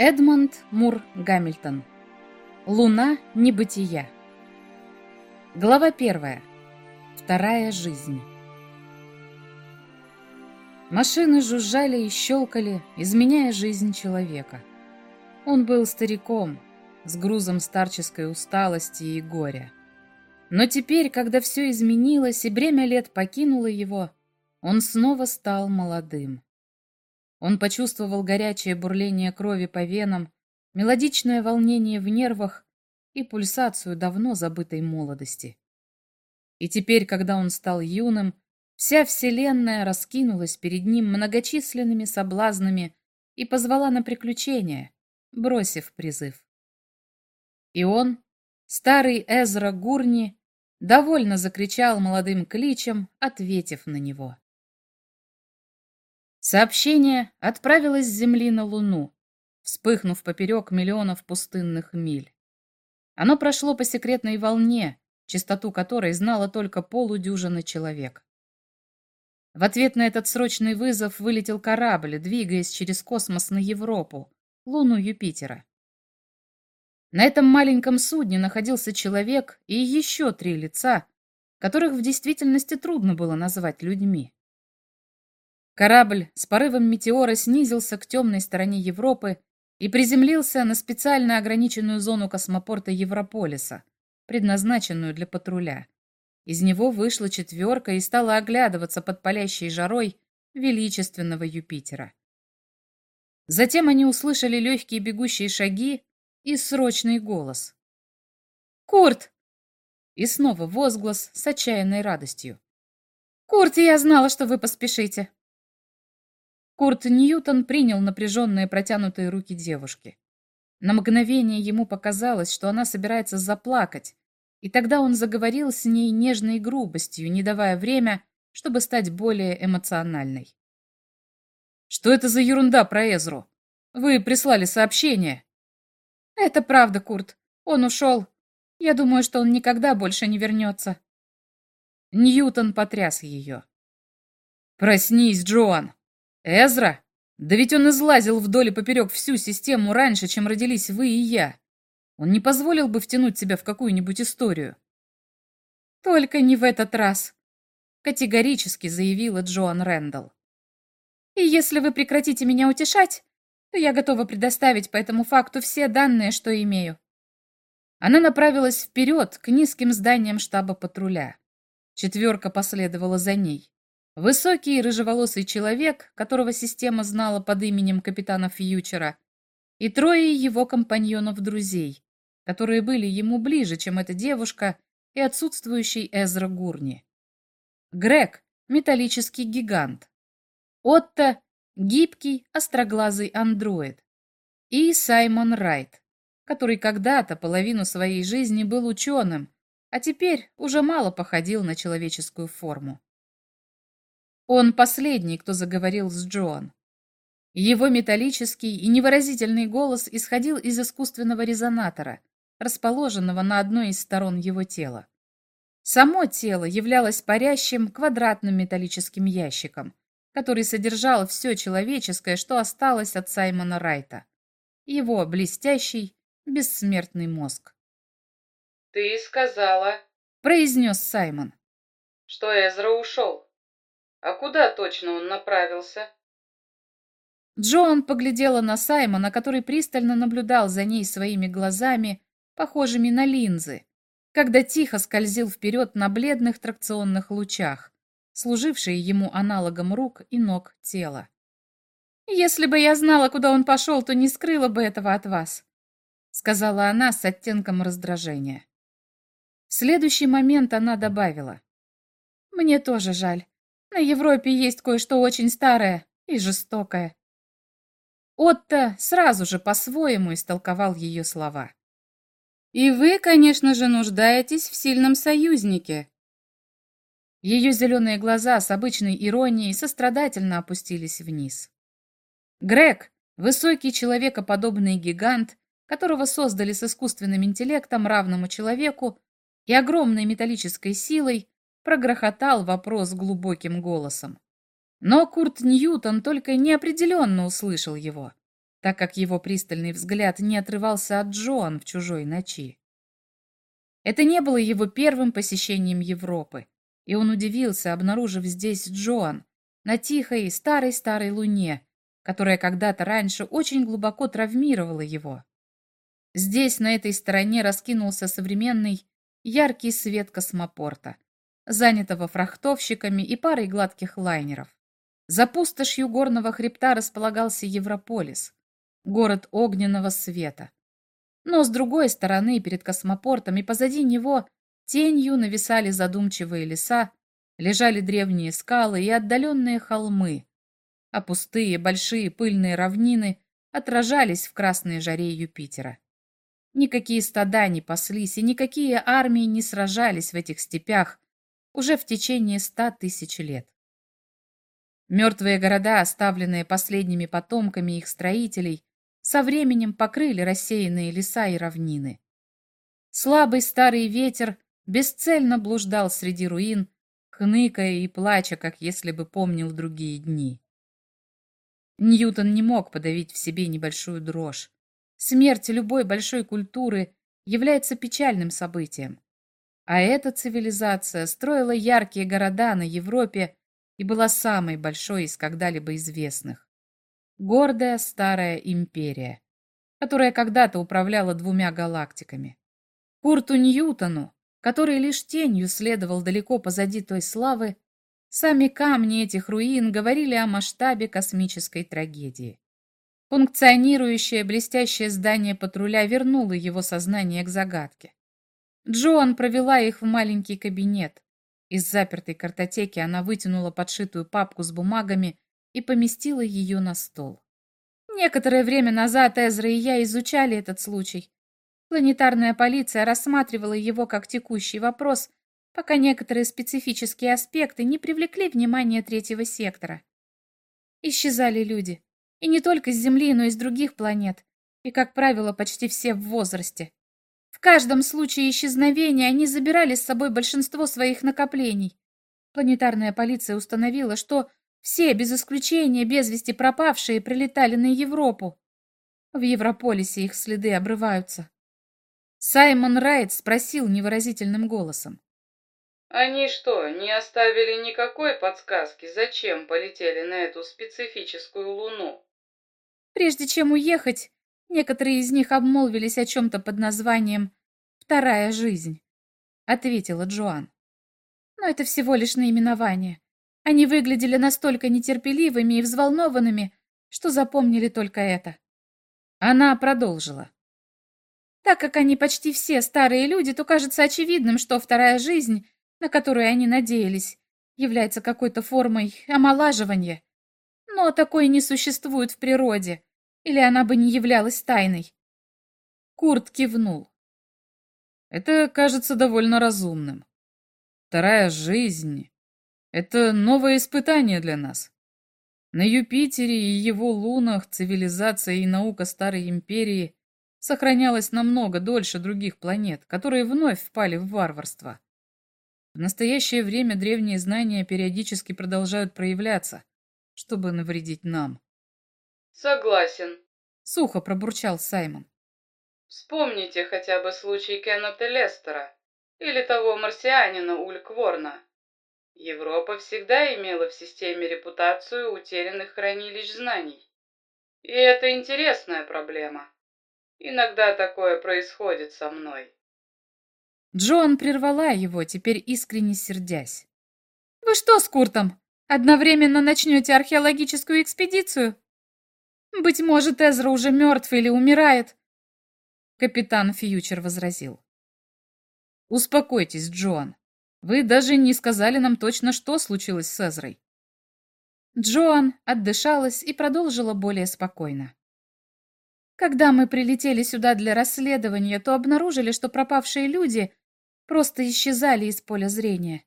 Эдмонд Мур Гамильтон. Луна небытия. Глава первая. Вторая жизнь. Машины жужжали и щелкали, изменяя жизнь человека. Он был стариком, с грузом старческой усталости и горя. Но теперь, когда все изменилось и бремя лет покинуло его, он снова стал молодым. Он почувствовал горячее бурление крови по венам, мелодичное волнение в нервах и пульсацию давно забытой молодости. И теперь, когда он стал юным, вся вселенная раскинулась перед ним многочисленными соблазнами и позвала на приключения, бросив призыв. И он, старый Эзра Гурни, довольно закричал молодым кличем, ответив на него. Сообщение отправилось с Земли на Луну, вспыхнув поперек миллионов пустынных миль. Оно прошло по секретной волне, частоту которой знала только полудюжина человек. В ответ на этот срочный вызов вылетел корабль, двигаясь через космос на Европу, Луну Юпитера. На этом маленьком судне находился человек и еще три лица, которых в действительности трудно было назвать людьми. Корабль с порывом метеора снизился к темной стороне Европы и приземлился на специально ограниченную зону космопорта Европолиса, предназначенную для патруля. Из него вышла четверка и стала оглядываться под палящей жарой величественного Юпитера. Затем они услышали легкие бегущие шаги и срочный голос. «Курт!» И снова возглас с отчаянной радостью. «Курт, я знала, что вы поспешите!» Курт Ньютон принял напряженные протянутые руки девушки. На мгновение ему показалось, что она собирается заплакать, и тогда он заговорил с ней нежной грубостью, не давая время, чтобы стать более эмоциональной. «Что это за ерунда про Эзру? Вы прислали сообщение?» «Это правда, Курт. Он ушел. Я думаю, что он никогда больше не вернется». Ньютон потряс ее. «Проснись, Джоан!» Эзра? Да ведь он излазил вдоль и поперек всю систему раньше, чем родились вы и я. Он не позволил бы втянуть тебя в какую-нибудь историю. Только не в этот раз, категорически заявила Джоан Рэндалл. И если вы прекратите меня утешать, то я готова предоставить по этому факту все данные, что имею. Она направилась вперед к низким зданиям штаба патруля. Четверка последовала за ней. Высокий рыжеволосый человек, которого система знала под именем капитана Фьючера, и трое его компаньонов-друзей, которые были ему ближе, чем эта девушка и отсутствующий Эзра Гурни. Грег — металлический гигант. Отто — гибкий, остроглазый андроид. И Саймон Райт, который когда-то половину своей жизни был ученым, а теперь уже мало походил на человеческую форму. Он последний, кто заговорил с Джоан. Его металлический и невыразительный голос исходил из искусственного резонатора, расположенного на одной из сторон его тела. Само тело являлось парящим квадратным металлическим ящиком, который содержал все человеческое, что осталось от Саймона Райта. Его блестящий, бессмертный мозг. «Ты сказала», — произнес Саймон, — «что Эзра ушел». А куда точно он направился? Джоан поглядела на Саймона, который пристально наблюдал за ней своими глазами, похожими на линзы, когда тихо скользил вперед на бледных тракционных лучах, служившие ему аналогом рук и ног тела. «Если бы я знала, куда он пошел, то не скрыла бы этого от вас», сказала она с оттенком раздражения. В следующий момент она добавила. «Мне тоже жаль. На Европе есть кое-что очень старое и жестокое. Отто сразу же по-своему истолковал ее слова. «И вы, конечно же, нуждаетесь в сильном союзнике». Ее зеленые глаза с обычной иронией сострадательно опустились вниз. Грег, высокий человекоподобный гигант, которого создали с искусственным интеллектом, равному человеку, и огромной металлической силой, прогрохотал вопрос глубоким голосом. Но Курт Ньютон только неопределенно услышал его. так как его пристальный взгляд не отрывался от Джоан в чужой ночи. Это не было его первым посещением Европы, и он удивился, обнаружив здесь Джоан на тихой старой-старой луне, которая когда-то раньше очень глубоко травмировала его. Здесь, на этой стороне, раскинулся современный яркий свет космопорта, занятого фрахтовщиками и парой гладких лайнеров. За пустошью горного хребта располагался Европолис, город огненного света. Но с другой стороны, перед космопортом и позади него, тенью нависали задумчивые леса, лежали древние скалы и отдаленные холмы, а пустые большие пыльные равнины отражались в красной жаре Юпитера. Никакие стада не паслись, и никакие армии не сражались в этих степях уже в течение ста тысяч лет. Мертвые города, оставленные последними потомками их строителей, со временем покрыли рассеянные леса и равнины. Слабый старый ветер бесцельно блуждал среди руин, хныкая и плача, как если бы помнил другие дни. Ньютон не мог подавить в себе небольшую дрожь. Смерть любой большой культуры является печальным событием. А эта цивилизация строила яркие города на Европе и была самой большой из когда-либо известных. Гордая старая империя, которая когда-то управляла двумя галактиками. Курту Ньютону, который лишь тенью следовал далеко позади той славы, Сами камни этих руин говорили о масштабе космической трагедии. Функционирующее блестящее здание патруля вернуло его сознание к загадке. Джоан провела их в маленький кабинет. Из запертой картотеки она вытянула подшитую папку с бумагами и поместила ее на стол. Некоторое время назад Эзра и я изучали этот случай. Планетарная полиция рассматривала его как текущий вопрос пока некоторые специфические аспекты не привлекли внимание третьего сектора. Исчезали люди. И не только с Земли, но и с других планет. И, как правило, почти все в возрасте. В каждом случае исчезновения они забирали с собой большинство своих накоплений. Планетарная полиция установила, что все, без исключения, без вести пропавшие, прилетали на Европу. В Европолисе их следы обрываются. Саймон Райт спросил невыразительным голосом. Они что, не оставили никакой подсказки, зачем полетели на эту специфическую луну? Прежде чем уехать, некоторые из них обмолвились о чем-то под названием «Вторая жизнь», — ответила Джоан. Но это всего лишь наименование. Они выглядели настолько нетерпеливыми и взволнованными, что запомнили только это. Она продолжила. Так как они почти все старые люди, то кажется очевидным, что вторая жизнь на которую они надеялись, является какой-то формой омолаживания. Но такой не существует в природе, или она бы не являлась тайной. Курт кивнул. Это кажется довольно разумным. Вторая жизнь — это новое испытание для нас. На Юпитере и его лунах цивилизация и наука Старой Империи сохранялась намного дольше других планет, которые вновь впали в варварство. В настоящее время древние знания периодически продолжают проявляться, чтобы навредить нам. Согласен. Сухо пробурчал Саймон. Вспомните хотя бы случай Кеннета Лестера или того марсианина Улькворна. Европа всегда имела в системе репутацию утерянных хранилищ знаний. И это интересная проблема. Иногда такое происходит со мной. Джоан прервала его, теперь искренне сердясь. «Вы что с Куртом? Одновременно начнете археологическую экспедицию? Быть может, Эзра уже мертв или умирает?» Капитан Фьючер возразил. «Успокойтесь, Джоан. Вы даже не сказали нам точно, что случилось с Эзрой». Джоан отдышалась и продолжила более спокойно. Когда мы прилетели сюда для расследования, то обнаружили, что пропавшие люди просто исчезали из поля зрения.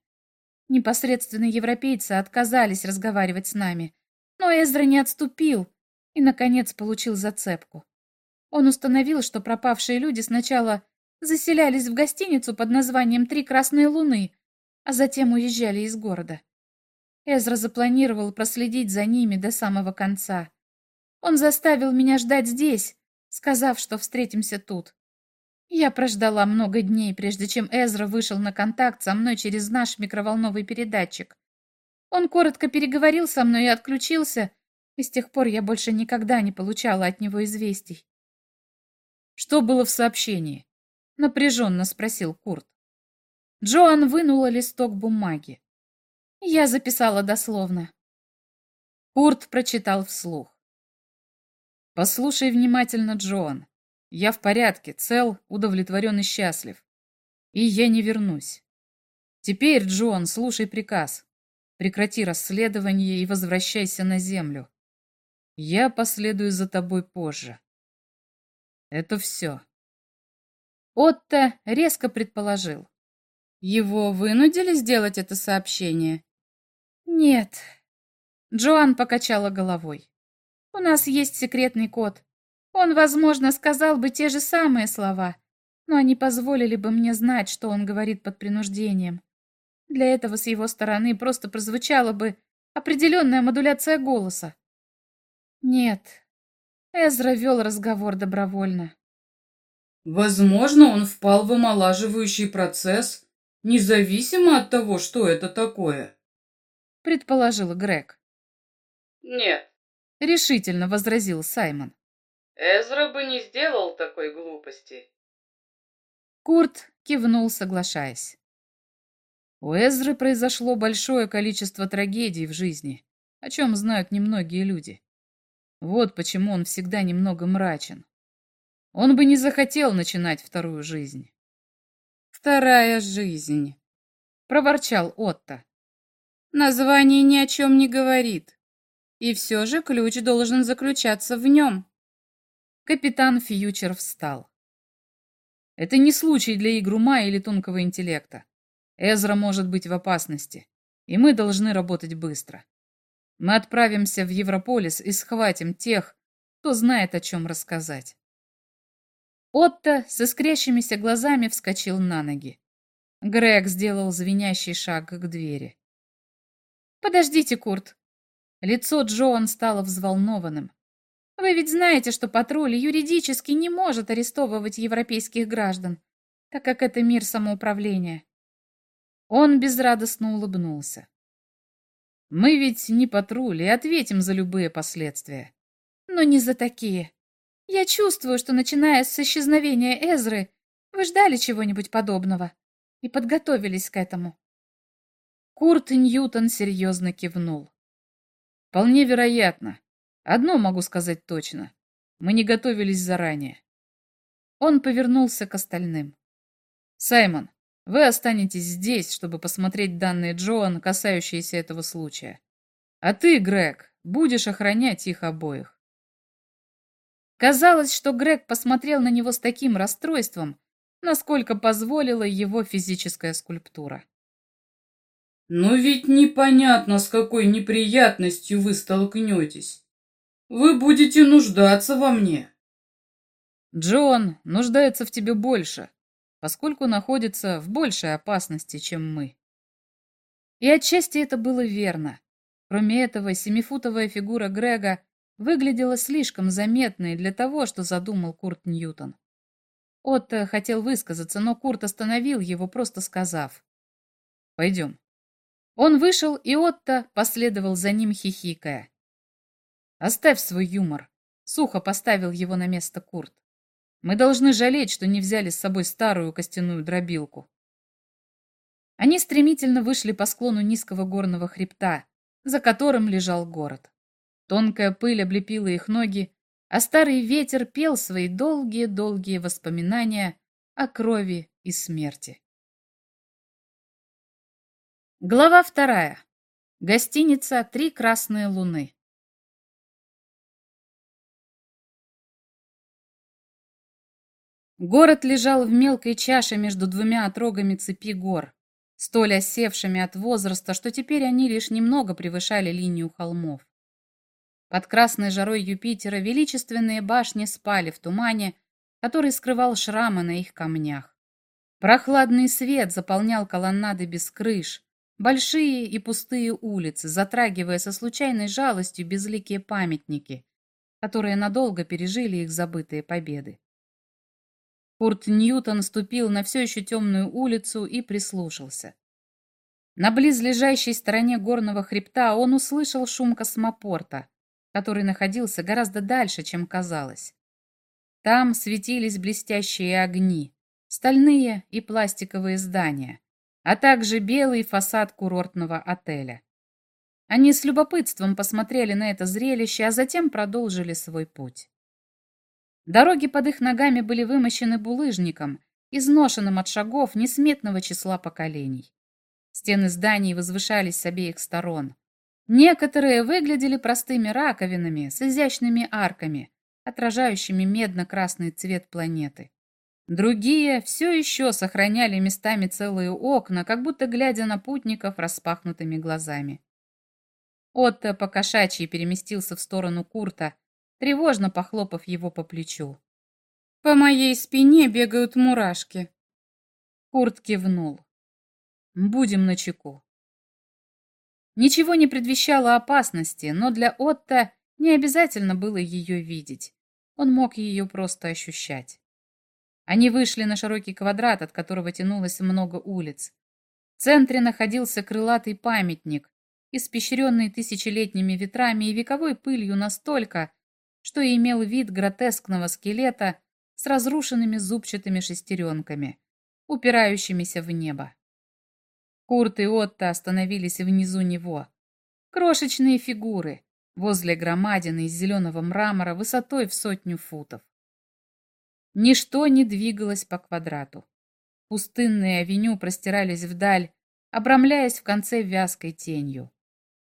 Непосредственно европейцы отказались разговаривать с нами, но Эзра не отступил и, наконец, получил зацепку. Он установил, что пропавшие люди сначала заселялись в гостиницу под названием «Три красные луны», а затем уезжали из города. Эзра запланировал проследить за ними до самого конца. Он заставил меня ждать здесь, сказав, что встретимся тут. Я прождала много дней, прежде чем Эзра вышел на контакт со мной через наш микроволновый передатчик. Он коротко переговорил со мной и отключился, и с тех пор я больше никогда не получала от него известий. «Что было в сообщении?» — напряженно спросил Курт. Джоан вынула листок бумаги. Я записала дословно. Курт прочитал вслух. «Послушай внимательно, Джоан. Я в порядке, цел, удовлетворен и счастлив. И я не вернусь. Теперь, Джон, слушай приказ. Прекрати расследование и возвращайся на землю. Я последую за тобой позже. Это все. Отто резко предположил. Его вынудили сделать это сообщение? Нет. Джоан покачала головой. У нас есть секретный код. Он, возможно, сказал бы те же самые слова, но они позволили бы мне знать, что он говорит под принуждением. Для этого с его стороны просто прозвучала бы определенная модуляция голоса. Нет, Эзра вел разговор добровольно. Возможно, он впал в омолаживающий процесс, независимо от того, что это такое, предположил Грег. Нет, решительно возразил Саймон. Эзра бы не сделал такой глупости. Курт кивнул, соглашаясь. У Эзры произошло большое количество трагедий в жизни, о чем знают немногие люди. Вот почему он всегда немного мрачен. Он бы не захотел начинать вторую жизнь. «Вторая жизнь», — проворчал Отто. «Название ни о чем не говорит, и все же ключ должен заключаться в нем». Капитан Фьючер встал. Это не случай для игр ума или тонкого интеллекта. Эзра может быть в опасности, и мы должны работать быстро. Мы отправимся в Европолис и схватим тех, кто знает, о чем рассказать. Отто с искрящимися глазами вскочил на ноги. Грег сделал звенящий шаг к двери. «Подождите, Курт!» Лицо Джоан стало взволнованным. Вы ведь знаете, что патруль юридически не может арестовывать европейских граждан, так как это мир самоуправления. Он безрадостно улыбнулся. Мы ведь не патруль и ответим за любые последствия. Но не за такие. Я чувствую, что, начиная с исчезновения Эзры, вы ждали чего-нибудь подобного и подготовились к этому. Курт Ньютон серьезно кивнул. Вполне вероятно. Одно могу сказать точно. Мы не готовились заранее. Он повернулся к остальным. Саймон, вы останетесь здесь, чтобы посмотреть данные Джоан, касающиеся этого случая. А ты, Грег, будешь охранять их обоих. Казалось, что Грег посмотрел на него с таким расстройством, насколько позволила его физическая скульптура. «Но ведь непонятно, с какой неприятностью вы столкнетесь. Вы будете нуждаться во мне. Джон нуждается в тебе больше, поскольку находится в большей опасности, чем мы. И отчасти это было верно. Кроме этого, семифутовая фигура Грега выглядела слишком заметной для того, что задумал Курт Ньютон. Отто хотел высказаться, но Курт остановил его, просто сказав. «Пойдем». Он вышел, и Отто последовал за ним, хихикая. Оставь свой юмор. Сухо поставил его на место Курт. Мы должны жалеть, что не взяли с собой старую костяную дробилку. Они стремительно вышли по склону низкого горного хребта, за которым лежал город. Тонкая пыль облепила их ноги, а старый ветер пел свои долгие-долгие воспоминания о крови и смерти. Глава вторая. Гостиница «Три красные луны». Город лежал в мелкой чаше между двумя отрогами цепи гор, столь осевшими от возраста, что теперь они лишь немного превышали линию холмов. Под красной жарой Юпитера величественные башни спали в тумане, который скрывал шрамы на их камнях. Прохладный свет заполнял колоннады без крыш, большие и пустые улицы, затрагивая со случайной жалостью безликие памятники, которые надолго пережили их забытые победы. Курт Ньютон ступил на все еще темную улицу и прислушался. На близлежащей стороне горного хребта он услышал шум космопорта, который находился гораздо дальше, чем казалось. Там светились блестящие огни, стальные и пластиковые здания, а также белый фасад курортного отеля. Они с любопытством посмотрели на это зрелище, а затем продолжили свой путь. Дороги под их ногами были вымощены булыжником, изношенным от шагов несметного числа поколений. Стены зданий возвышались с обеих сторон. Некоторые выглядели простыми раковинами с изящными арками, отражающими медно-красный цвет планеты. Другие все еще сохраняли местами целые окна, как будто глядя на путников распахнутыми глазами. Отто покошачьи переместился в сторону Курта, тревожно похлопав его по плечу. «По моей спине бегают мурашки». Курт кивнул. «Будем начеку». Ничего не предвещало опасности, но для Отто не обязательно было ее видеть. Он мог ее просто ощущать. Они вышли на широкий квадрат, от которого тянулось много улиц. В центре находился крылатый памятник, испещренный тысячелетними ветрами и вековой пылью настолько, что имел вид гротескного скелета с разрушенными зубчатыми шестеренками, упирающимися в небо. Курт и Отто остановились внизу него. Крошечные фигуры возле громадины из зеленого мрамора высотой в сотню футов. Ничто не двигалось по квадрату. Пустынные авеню простирались вдаль, обрамляясь в конце вязкой тенью.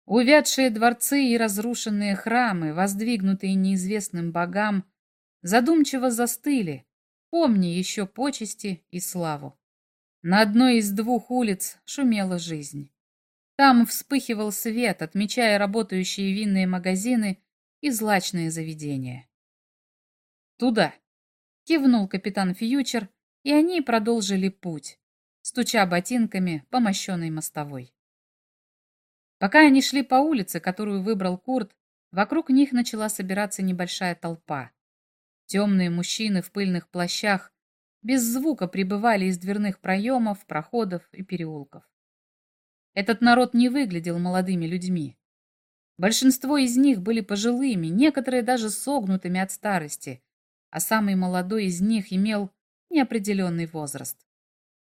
Увядшие дворцы и разрушенные храмы, воздвигнутые неизвестным богам, задумчиво застыли, помня еще почести и славу. На одной из двух улиц шумела жизнь. Там вспыхивал свет, отмечая работающие винные магазины и злачные заведения. «Туда!» Кивнул капитан Фьючер, и они продолжили путь, стуча ботинками по мощенной мостовой. Пока они шли по улице, которую выбрал Курт, вокруг них начала собираться небольшая толпа. Темные мужчины в пыльных плащах без звука прибывали из дверных проемов, проходов и переулков. Этот народ не выглядел молодыми людьми. Большинство из них были пожилыми, некоторые даже согнутыми от старости, а самый молодой из них имел неопределенный возраст.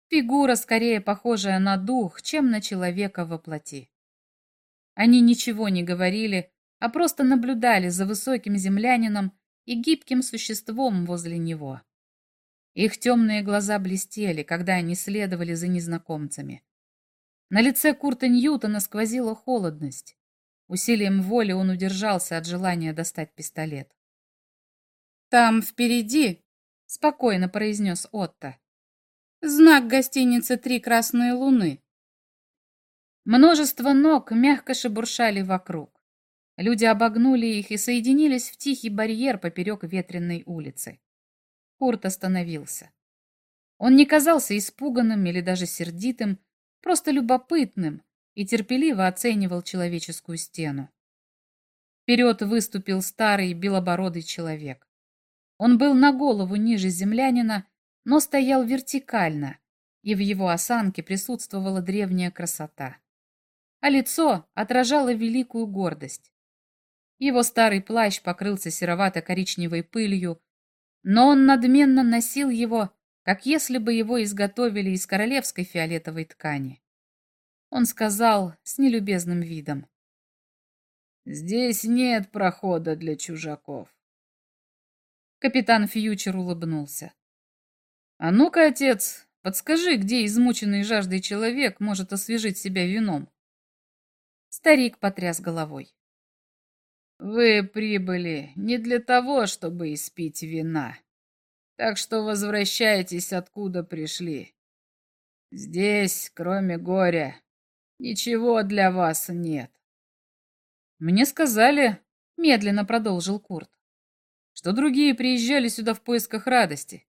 Фигура скорее похожая на дух, чем на человека во плоти. Они ничего не говорили, а просто наблюдали за высоким землянином и гибким существом возле него. Их темные глаза блестели, когда они следовали за незнакомцами. На лице Курта Ньютона сквозила холодность. Усилием воли он удержался от желания достать пистолет. «Там впереди», — спокойно произнес Отто, — «знак гостиницы «Три красные луны». Множество ног мягко шебуршали вокруг. Люди обогнули их и соединились в тихий барьер поперек ветреной улицы. Курт остановился. Он не казался испуганным или даже сердитым, просто любопытным и терпеливо оценивал человеческую стену. Вперед выступил старый белобородый человек. Он был на голову ниже землянина, но стоял вертикально, и в его осанке присутствовала древняя красота. А лицо отражало великую гордость. Его старый плащ покрылся серовато-коричневой пылью, но он надменно носил его, как если бы его изготовили из королевской фиолетовой ткани. Он сказал с нелюбезным видом. «Здесь нет прохода для чужаков. Капитан Фьючер улыбнулся. «А ну-ка, отец, подскажи, где измученный жаждой человек может освежить себя вином?» Старик потряс головой. «Вы прибыли не для того, чтобы испить вина, так что возвращайтесь, откуда пришли. Здесь, кроме горя, ничего для вас нет». «Мне сказали», — медленно продолжил Курт, что другие приезжали сюда в поисках радости.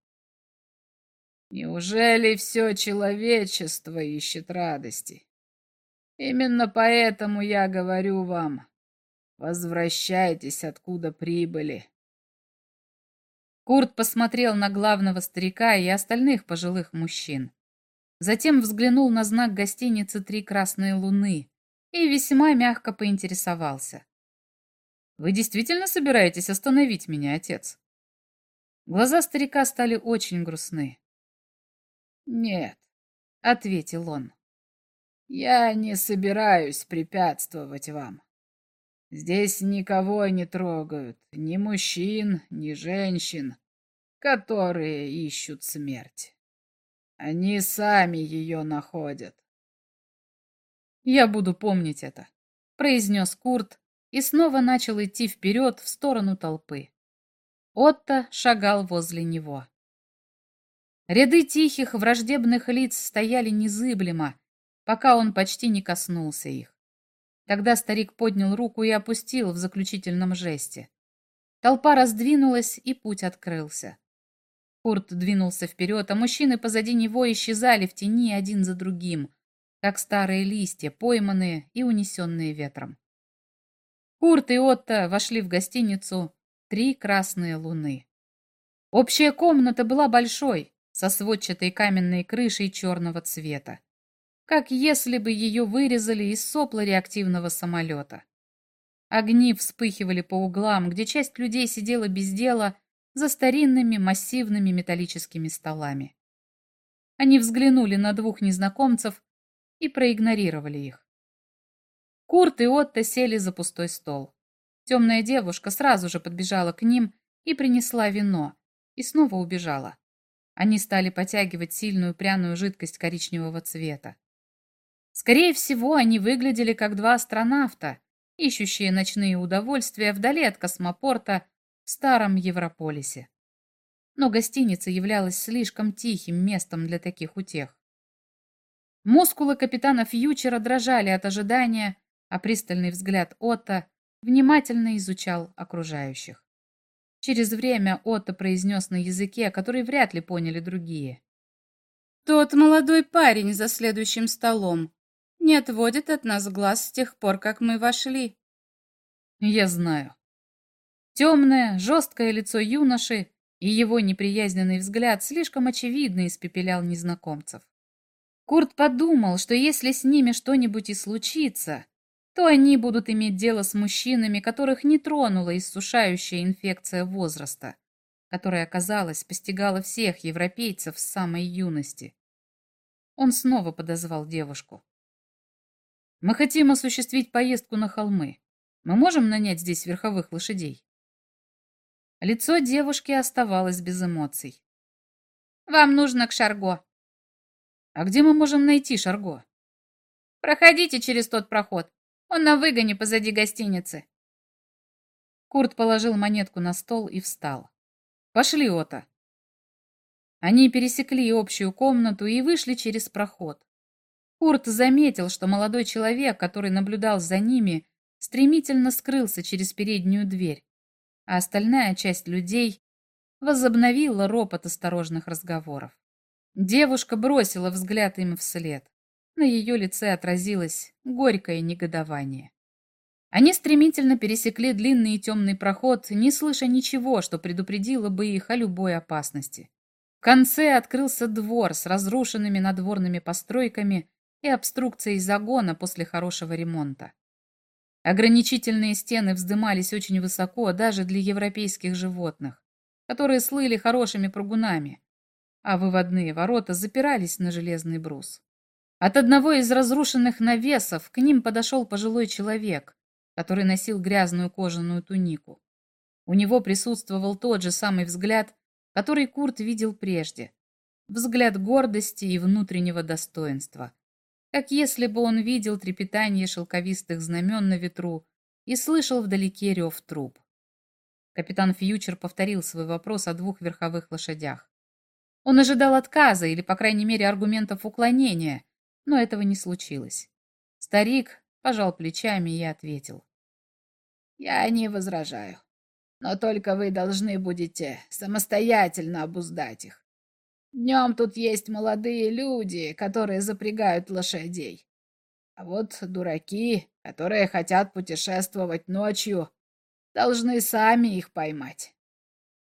Неужели все человечество ищет радости? Именно поэтому я говорю вам, возвращайтесь, откуда прибыли. Курт посмотрел на главного старика и остальных пожилых мужчин. Затем взглянул на знак гостиницы «Три красные луны» и весьма мягко поинтересовался. «Вы действительно собираетесь остановить меня, отец?» Глаза старика стали очень грустны. «Нет», — ответил он, — «я не собираюсь препятствовать вам. Здесь никого не трогают, ни мужчин, ни женщин, которые ищут смерть. Они сами ее находят. «Я буду помнить это», — произнес Курт и снова начал идти вперед в сторону толпы. Отто шагал возле него. Ряды тихих, враждебных лиц стояли незыблемо, пока он почти не коснулся их. Тогда старик поднял руку и опустил в заключительном жесте. Толпа раздвинулась, и путь открылся. Курт двинулся вперед, а мужчины позади него исчезали в тени один за другим, как старые листья, пойманные и унесенные ветром. Курт и Отто вошли в гостиницу «Три красные луны». Общая комната была большой, со сводчатой каменной крышей черного цвета как если бы ее вырезали из сопла реактивного самолета. Огни вспыхивали по углам, где часть людей сидела без дела за старинными массивными металлическими столами. Они взглянули на двух незнакомцев и проигнорировали их. Курт и Отто сели за пустой стол. Темная девушка сразу же подбежала к ним и принесла вино, и снова убежала. Они стали потягивать сильную пряную жидкость коричневого цвета. Скорее всего, они выглядели как два астронавта, ищущие ночные удовольствия вдали от космопорта в старом Европолисе. Но гостиница являлась слишком тихим местом для таких утех. Мускулы капитана Фьючера дрожали от ожидания, а пристальный взгляд Отто внимательно изучал окружающих. Через время Отто произнес на языке, который вряд ли поняли другие. «Тот молодой парень за следующим столом не отводит от нас глаз с тех пор, как мы вошли. Я знаю. Темное, жесткое лицо юноши и его неприязненный взгляд слишком очевидно испепелял незнакомцев. Курт подумал, что если с ними что-нибудь и случится, то они будут иметь дело с мужчинами, которых не тронула иссушающая инфекция возраста, которая, казалось, постигала всех европейцев с самой юности. Он снова подозвал девушку. Мы хотим осуществить поездку на холмы. Мы можем нанять здесь верховых лошадей?» Лицо девушки оставалось без эмоций. «Вам нужно к Шарго». «А где мы можем найти Шарго?» «Проходите через тот проход. Он на выгоне позади гостиницы». Курт положил монетку на стол и встал. «Пошли, Ота». Они пересекли общую комнату и вышли через проход. Курт заметил, что молодой человек, который наблюдал за ними, стремительно скрылся через переднюю дверь, а остальная часть людей возобновила ропот осторожных разговоров. Девушка бросила взгляд им вслед. На ее лице отразилось горькое негодование. Они стремительно пересекли длинный и темный проход, не слыша ничего, что предупредило бы их о любой опасности. В конце открылся двор с разрушенными надворными постройками и обструкцией загона после хорошего ремонта. Ограничительные стены вздымались очень высоко даже для европейских животных, которые слыли хорошими прыгунами, а выводные ворота запирались на железный брус. От одного из разрушенных навесов к ним подошел пожилой человек, который носил грязную кожаную тунику. У него присутствовал тот же самый взгляд, который Курт видел прежде. Взгляд гордости и внутреннего достоинства, как если бы он видел трепетание шелковистых знамен на ветру и слышал вдалеке рев труб. Капитан Фьючер повторил свой вопрос о двух верховых лошадях. Он ожидал отказа или, по крайней мере, аргументов уклонения, но этого не случилось. Старик пожал плечами и ответил. «Я не возражаю, но только вы должны будете самостоятельно обуздать их. Днем тут есть молодые люди, которые запрягают лошадей. А вот дураки, которые хотят путешествовать ночью, должны сами их поймать.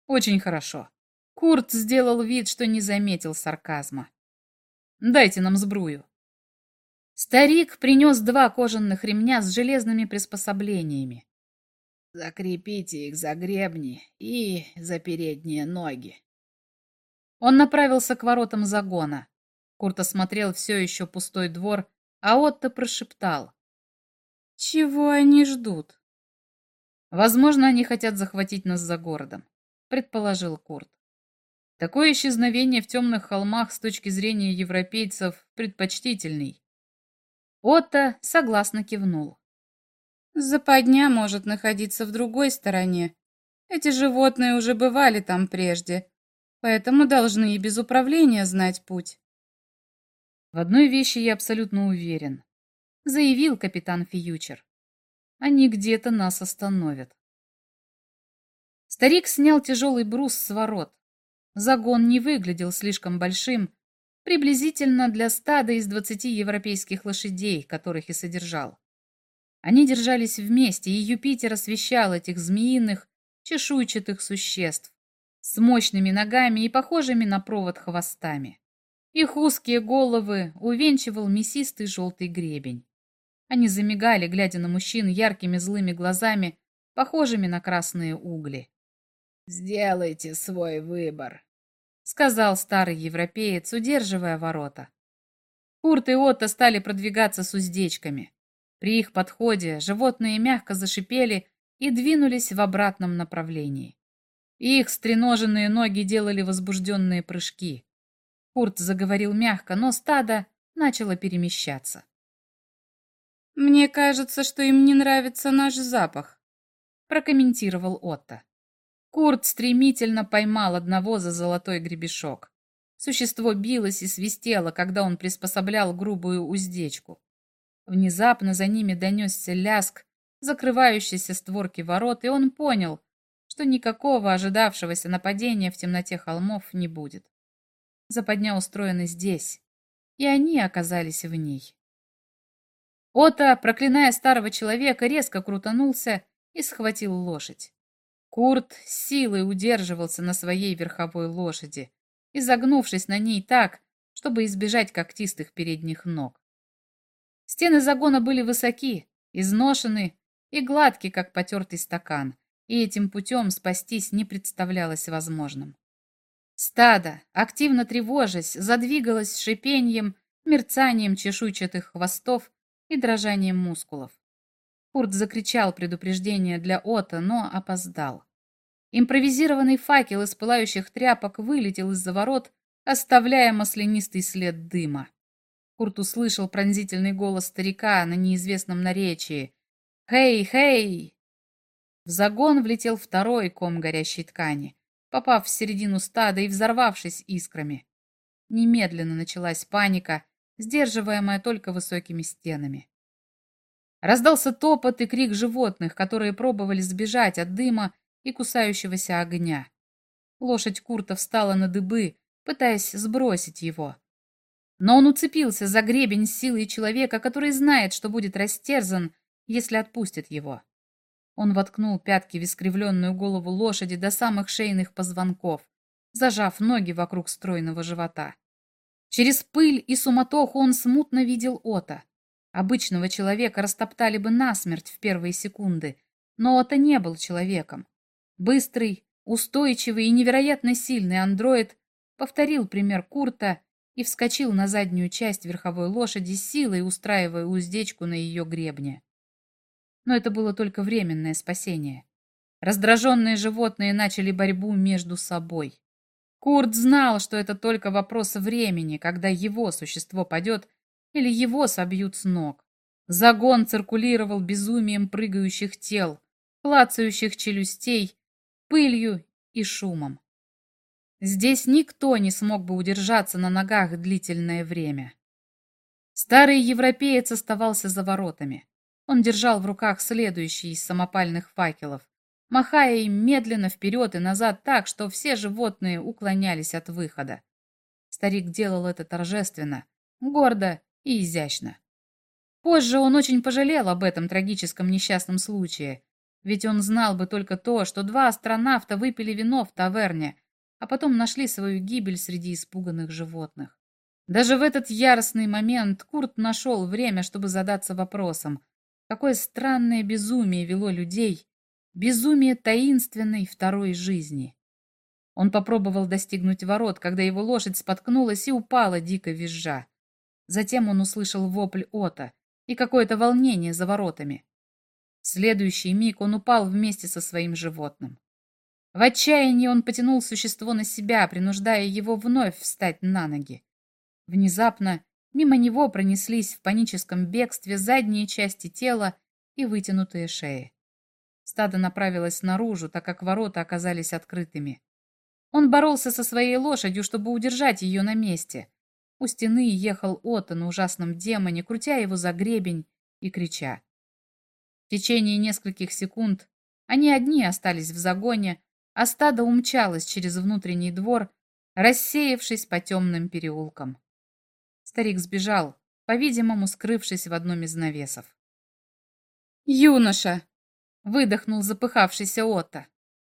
Очень хорошо. Курт сделал вид, что не заметил сарказма. Дайте нам сбрую. Старик принес два кожаных ремня с железными приспособлениями. Закрепите их за гребни и за передние ноги. Он направился к воротам загона. Курт осмотрел все еще пустой двор, а Отто прошептал. «Чего они ждут?» «Возможно, они хотят захватить нас за городом», — предположил Курт. Такое исчезновение в темных холмах с точки зрения европейцев предпочтительней. Отто согласно кивнул. Западня может находиться в другой стороне. Эти животные уже бывали там прежде, поэтому должны и без управления знать путь. В одной вещи я абсолютно уверен, заявил капитан Фьючер. Они где-то нас остановят. Старик снял тяжелый брус с ворот. Загон не выглядел слишком большим, приблизительно для стада из двадцати европейских лошадей, которых и содержал. Они держались вместе, и Юпитер освещал этих змеиных, чешуйчатых существ с мощными ногами и похожими на провод хвостами. Их узкие головы увенчивал мясистый желтый гребень. Они замигали, глядя на мужчин яркими злыми глазами, похожими на красные угли. «Сделайте свой выбор», сказал старый европеец, удерживая ворота. Курт и Отто стали продвигаться с уздечками. При их подходе животные мягко зашипели и двинулись в обратном направлении. Их стреноженные ноги делали возбужденные прыжки. Курт заговорил мягко, но стадо начало перемещаться. «Мне кажется, что им не нравится наш запах», прокомментировал Отто. Курт стремительно поймал одного за золотой гребешок. Существо билось и свистело, когда он приспособлял грубую уздечку. Внезапно за ними донесся ляск, закрывающийся створки ворот, и он понял, что никакого ожидавшегося нападения в темноте холмов не будет. Западня устроена здесь, и они оказались в ней. Ота, проклиная старого человека, резко крутанулся и схватил лошадь. Курт силой удерживался на своей верховой лошади, изогнувшись на ней так, чтобы избежать когтистых передних ног. Стены загона были высоки, изношены и гладки, как потертый стакан, и этим путем спастись не представлялось возможным. Стадо, активно тревожась, задвигалось шипением, мерцанием чешуйчатых хвостов и дрожанием мускулов. Курт закричал предупреждение для Ота, но опоздал. Импровизированный факел из пылающих тряпок вылетел из-за ворот, оставляя маслянистый след дыма. Курт услышал пронзительный голос старика на неизвестном наречии. «Хей, хей!» В загон влетел второй ком горящей ткани, попав в середину стада и взорвавшись искрами. Немедленно началась паника, сдерживаемая только высокими стенами. Раздался топот и крик животных, которые пробовали сбежать от дыма и кусающегося огня. Лошадь Курта встала на дыбы, пытаясь сбросить его. Но он уцепился за гребень силой человека, который знает, что будет растерзан, если отпустит его. Он воткнул пятки в искривленную голову лошади до самых шейных позвонков, зажав ноги вокруг стройного живота. Через пыль и суматоху он смутно видел Ота. Обычного человека растоптали бы насмерть в первые секунды, но Ота не был человеком. Быстрый, устойчивый и невероятно сильный андроид повторил пример Курта и вскочил на заднюю часть верховой лошади силой, устраивая уздечку на ее гребне. Но это было только временное спасение. Раздраженные животные начали борьбу между собой. Курт знал, что это только вопрос времени, когда его существо падет или его собьют с ног. Загон циркулировал безумием прыгающих тел, клацающих челюстей, пылью и шумом. Здесь никто не смог бы удержаться на ногах длительное время. Старый европеец оставался за воротами. Он держал в руках следующий из самопальных факелов, махая им медленно вперед и назад так, что все животные уклонялись от выхода. Старик делал это торжественно, гордо и изящно. Позже он очень пожалел об этом трагическом несчастном случае, Ведь он знал бы только то, что два астронавта выпили вино в таверне, а потом нашли свою гибель среди испуганных животных. Даже в этот яростный момент Курт нашел время, чтобы задаться вопросом, какое странное безумие вело людей, безумие таинственной второй жизни. Он попробовал достигнуть ворот, когда его лошадь споткнулась и упала, дико визжа. Затем он услышал вопль Ота и какое-то волнение за воротами. В следующий миг он упал вместе со своим животным. В отчаянии он потянул существо на себя, принуждая его вновь встать на ноги. Внезапно мимо него пронеслись в паническом бегстве задние части тела и вытянутые шеи. Стадо направилось наружу, так как ворота оказались открытыми. Он боролся со своей лошадью, чтобы удержать ее на месте. У стены ехал Отто на ужасном демоне, крутя его за гребень и крича. В течение нескольких секунд они одни остались в загоне, а стадо умчалось через внутренний двор, рассеявшись по темным переулкам. Старик сбежал, по-видимому, скрывшись в одном из навесов. «Юноша!» — выдохнул запыхавшийся Отто.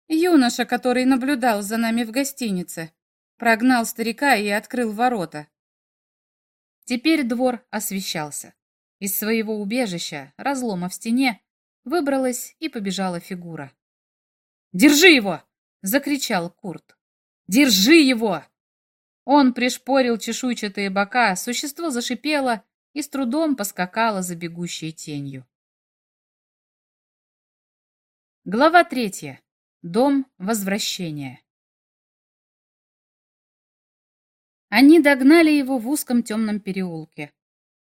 «Юноша, который наблюдал за нами в гостинице, прогнал старика и открыл ворота». Теперь двор освещался. Из своего убежища, разлома в стене, выбралась и побежала фигура. «Держи его!» — закричал Курт. «Держи его!» Он пришпорил чешуйчатые бока, существо зашипело и с трудом поскакало за бегущей тенью. Глава третья. Дом возвращения. Они догнали его в узком темном переулке.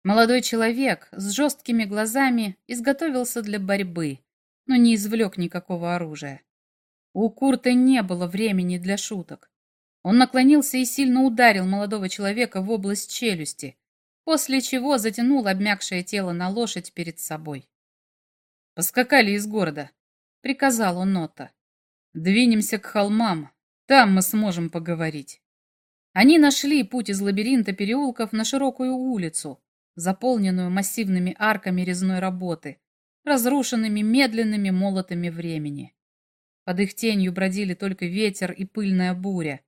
Молодой человек с жесткими глазами изготовился для борьбы, но не извлек никакого оружия. У Курта не было времени для шуток. Он наклонился и сильно ударил молодого человека в область челюсти, после чего затянул обмякшее тело на лошадь перед собой. «Поскакали из города», — приказал он Нота. «Двинемся к холмам, там мы сможем поговорить». Они нашли путь из лабиринта переулков на широкую улицу, заполненную массивными арками резной работы, разрушенными медленными молотами времени. Под их тенью бродили только ветер и пыльная буря.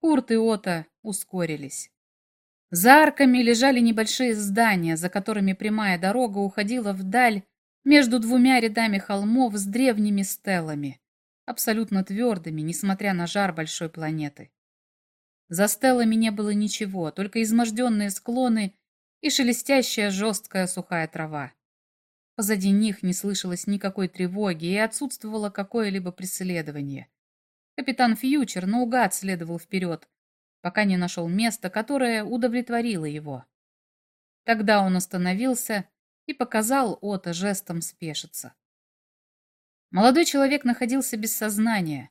Курт и Ота ускорились. За арками лежали небольшие здания, за которыми прямая дорога уходила вдаль между двумя рядами холмов с древними стелами, абсолютно твердыми, несмотря на жар большой планеты. За стелами не было ничего, только изможденные склоны и шелестящая жесткая сухая трава. Позади них не слышалось никакой тревоги и отсутствовало какое-либо преследование. Капитан Фьючер наугад следовал вперед, пока не нашел место, которое удовлетворило его. Тогда он остановился и показал Ота жестом спешиться. Молодой человек находился без сознания.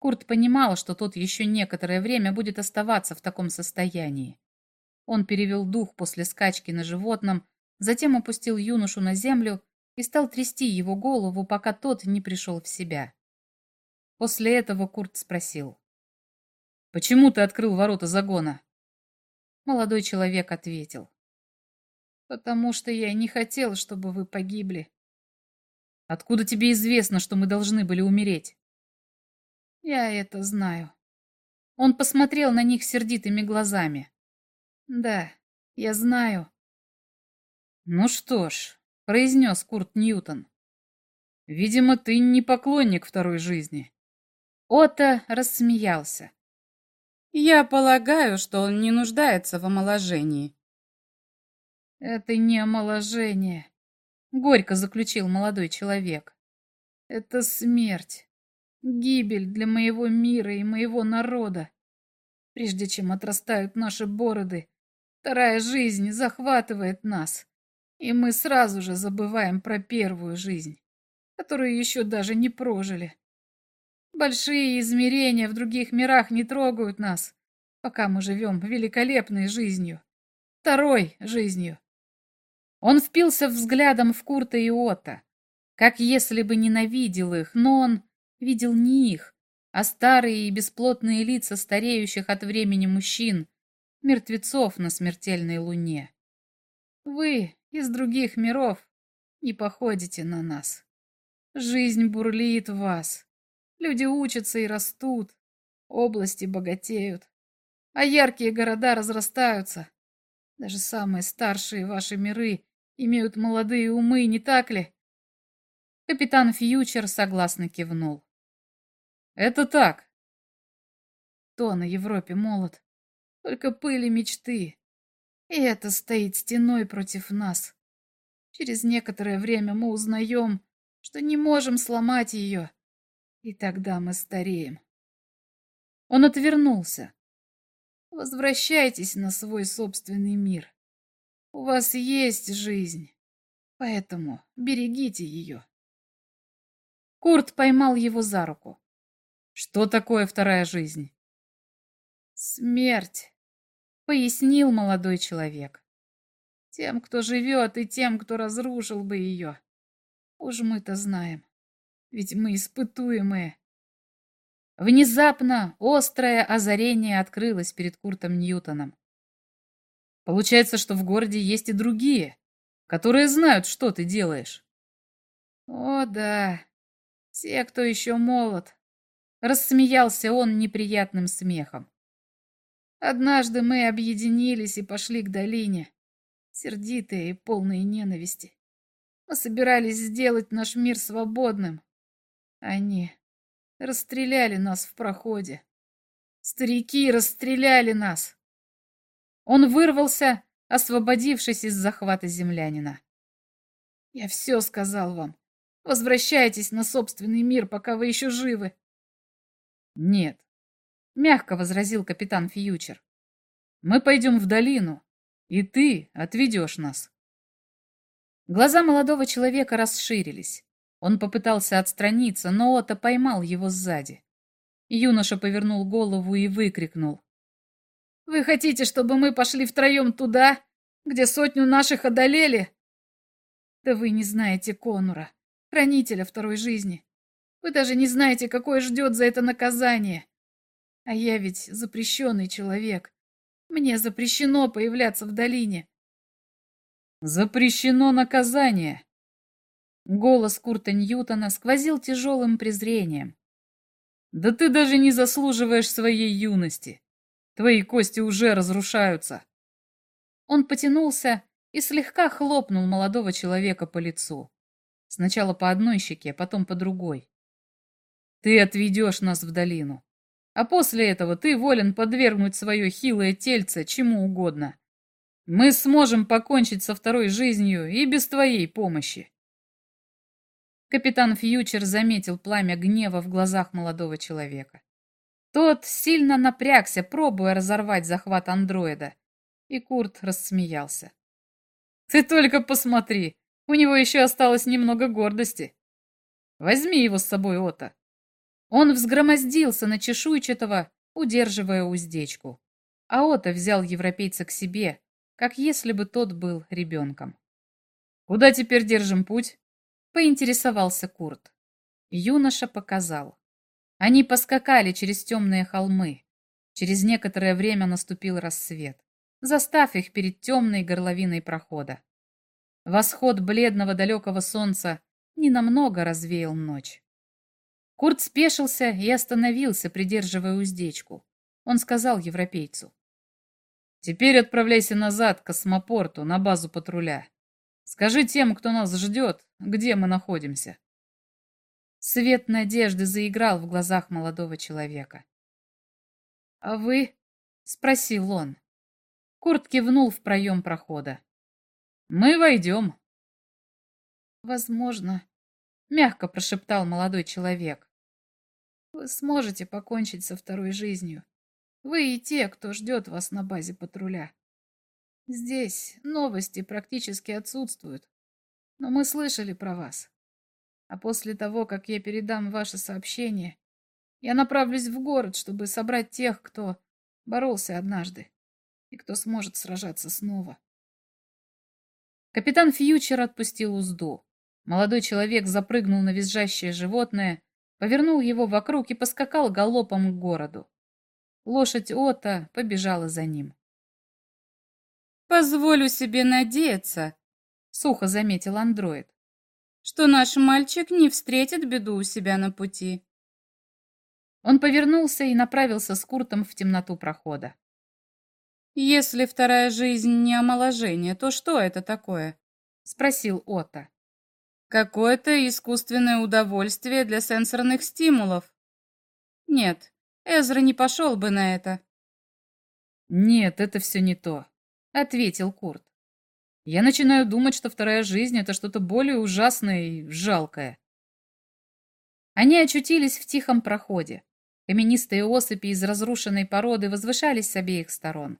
Курт понимал, что тот еще некоторое время будет оставаться в таком состоянии. Он перевел дух после скачки на животном, затем опустил юношу на землю и стал трясти его голову, пока тот не пришел в себя. После этого Курт спросил. «Почему ты открыл ворота загона?» Молодой человек ответил. «Потому что я не хотел, чтобы вы погибли». «Откуда тебе известно, что мы должны были умереть?» «Я это знаю». Он посмотрел на них сердитыми глазами. Да, я знаю. Ну что ж, произнес Курт Ньютон. Видимо, ты не поклонник второй жизни. Ота рассмеялся. Я полагаю, что он не нуждается в омоложении. Это не омоложение, горько заключил молодой человек. Это смерть, гибель для моего мира и моего народа. Прежде чем отрастают наши бороды, Вторая жизнь захватывает нас, и мы сразу же забываем про первую жизнь, которую еще даже не прожили. Большие измерения в других мирах не трогают нас, пока мы живем великолепной жизнью, второй жизнью. Он впился взглядом в Курта и Ота, как если бы ненавидел их, но он видел не их, а старые и бесплотные лица стареющих от времени мужчин, мертвецов на смертельной луне. Вы из других миров не походите на нас. Жизнь бурлит в вас. Люди учатся и растут, области богатеют, а яркие города разрастаются. Даже самые старшие ваши миры имеют молодые умы, не так ли? Капитан Фьючер согласно кивнул. Это так. Кто на Европе молод? Только пыли мечты. И это стоит стеной против нас. Через некоторое время мы узнаем, что не можем сломать ее. И тогда мы стареем. Он отвернулся. Возвращайтесь на свой собственный мир. У вас есть жизнь, поэтому берегите ее. Курт поймал его за руку. Что такое вторая жизнь? Смерть, пояснил молодой человек. Тем, кто живет, и тем, кто разрушил бы ее. Уж мы-то знаем, ведь мы испытуемые. Внезапно острое озарение открылось перед Куртом Ньютоном. Получается, что в городе есть и другие, которые знают, что ты делаешь. О, да, все, кто еще молод. Рассмеялся он неприятным смехом. Однажды мы объединились и пошли к долине, сердитые и полные ненависти. Мы собирались сделать наш мир свободным. Они Расстреляли нас в проходе. Старики расстреляли нас. Он вырвался, освободившись из захвата землянина. Я все сказал вам. Возвращайтесь на собственный мир, пока вы еще живы. Нет, мягко возразил капитан Фьючер. Мы пойдем в долину, и ты отведешь нас. Глаза молодого человека расширились. Он попытался отстраниться, но Ота поймал его сзади. Юноша повернул голову и выкрикнул. «Вы хотите, чтобы мы пошли втроем туда, где сотню наших одолели?» «Да вы не знаете Конура, хранителя второй жизни. Вы даже не знаете, какое ждет за это наказание. А я ведь запрещенный человек. Мне запрещено появляться в долине». «Запрещено наказание», Голос Курта Ньютона сквозил тяжелым презрением. «Да ты даже не заслуживаешь своей юности. Твои кости уже разрушаются». Он потянулся и слегка хлопнул молодого человека по лицу. Сначала по одной щеке, потом по другой. «Ты отведешь нас в долину, а после этого ты волен подвергнуть свое хилое тельце чему угодно. Мы сможем покончить со второй жизнью и без твоей помощи». Капитан Фьючер заметил пламя гнева в глазах молодого человека. Тот сильно напрягся, пробуя разорвать захват андроида, и Курт рассмеялся. «Ты только посмотри, у него еще осталось немного гордости. Возьми его с собой, Ота». Он взгромоздился на чешуйчатого, удерживая уздечку, а Ота взял европейца к себе, как если бы тот был ребенком. «Куда теперь держим путь?» Поинтересовался Курт. Юноша показал. Они поскакали через темные холмы. Через некоторое время наступил рассвет, застав их перед темной горловиной прохода. Восход бледного далекого солнца ненамного развеял ночь. Курт спешился и остановился, придерживая уздечку. Он сказал европейцу. «Теперь отправляйся назад к космопорту, на базу патруля. Скажи тем, кто нас ждет, где мы находимся. Свет надежды заиграл в глазах молодого человека. «А вы?» — спросил он. Курт кивнул в проем прохода. «Мы войдем». «Возможно», — мягко прошептал молодой человек. «Вы сможете покончить со второй жизнью. Вы и те, кто ждет вас на базе патруля. Здесь новости практически отсутствуют, но мы слышали про вас. А после того, как я передам ваше сообщение, я направлюсь в город, чтобы собрать тех, кто боролся однажды и кто сможет сражаться снова. Капитан Фьючер отпустил узду. Молодой человек запрыгнул на визжащее животное, повернул его вокруг и поскакал галопом к городу. Лошадь Ота побежала за ним. «Позволю себе надеяться», — сухо заметил андроид, что наш мальчик не встретит беду у себя на пути. Он повернулся и направился с Куртом в темноту прохода. «Если вторая жизнь не омоложение, то что это такое?» — спросил Ота. «Какое-то искусственное удовольствие для сенсорных стимулов. Нет, Эзра не пошел бы на это». «Нет, это все не то», — ответил Курт. «Я начинаю думать, что вторая жизнь — это что-то более ужасное и жалкое». Они очутились в тихом проходе. Каменистые осыпи из разрушенной породы возвышались с обеих сторон.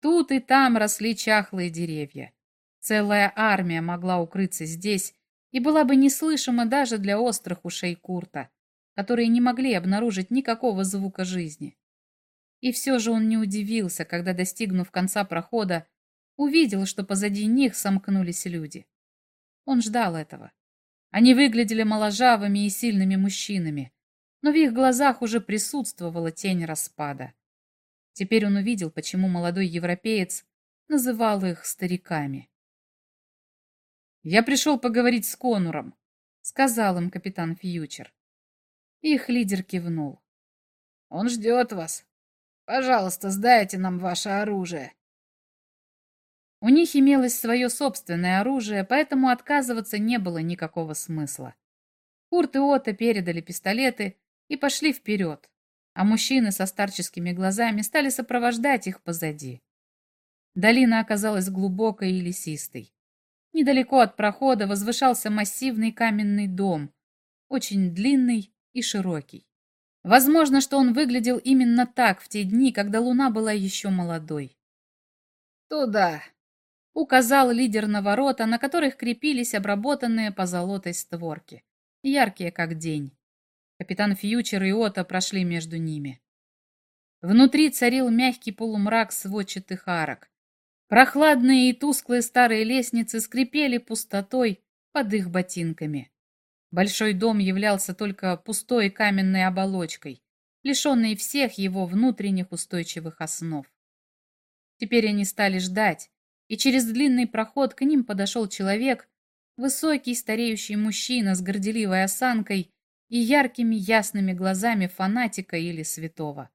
Тут и там росли чахлые деревья. Целая армия могла укрыться здесь и была бы неслышима даже для острых ушей Курта, которые не могли обнаружить никакого звука жизни. И все же он не удивился, когда, достигнув конца прохода, увидел, что позади них сомкнулись люди. Он ждал этого. Они выглядели моложавыми и сильными мужчинами, но в их глазах уже присутствовала тень распада. Теперь он увидел, почему молодой европеец называл их стариками. «Я пришел поговорить с Конуром», — сказал им капитан Фьючер. Их лидер кивнул. «Он ждет вас. Пожалуйста, сдайте нам ваше оружие». У них имелось свое собственное оружие, поэтому отказываться не было никакого смысла. Курт и Ота передали пистолеты и пошли вперед, а мужчины со старческими глазами стали сопровождать их позади. Долина оказалась глубокой и лесистой. Недалеко от прохода возвышался массивный каменный дом, очень длинный и широкий. Возможно, что он выглядел именно так в те дни, когда луна была еще молодой. «Туда!» — указал лидер на ворота, на которых крепились обработанные позолотой створки, яркие как день. Капитан Фьючер и Ота прошли между ними. Внутри царил мягкий полумрак сводчатых арок. Прохладные и тусклые старые лестницы скрипели пустотой под их ботинками. Большой дом являлся только пустой каменной оболочкой, лишенной всех его внутренних устойчивых основ. Теперь они стали ждать, и через длинный проход к ним подошел человек, высокий стареющий мужчина с горделивой осанкой и яркими ясными глазами фанатика или святого.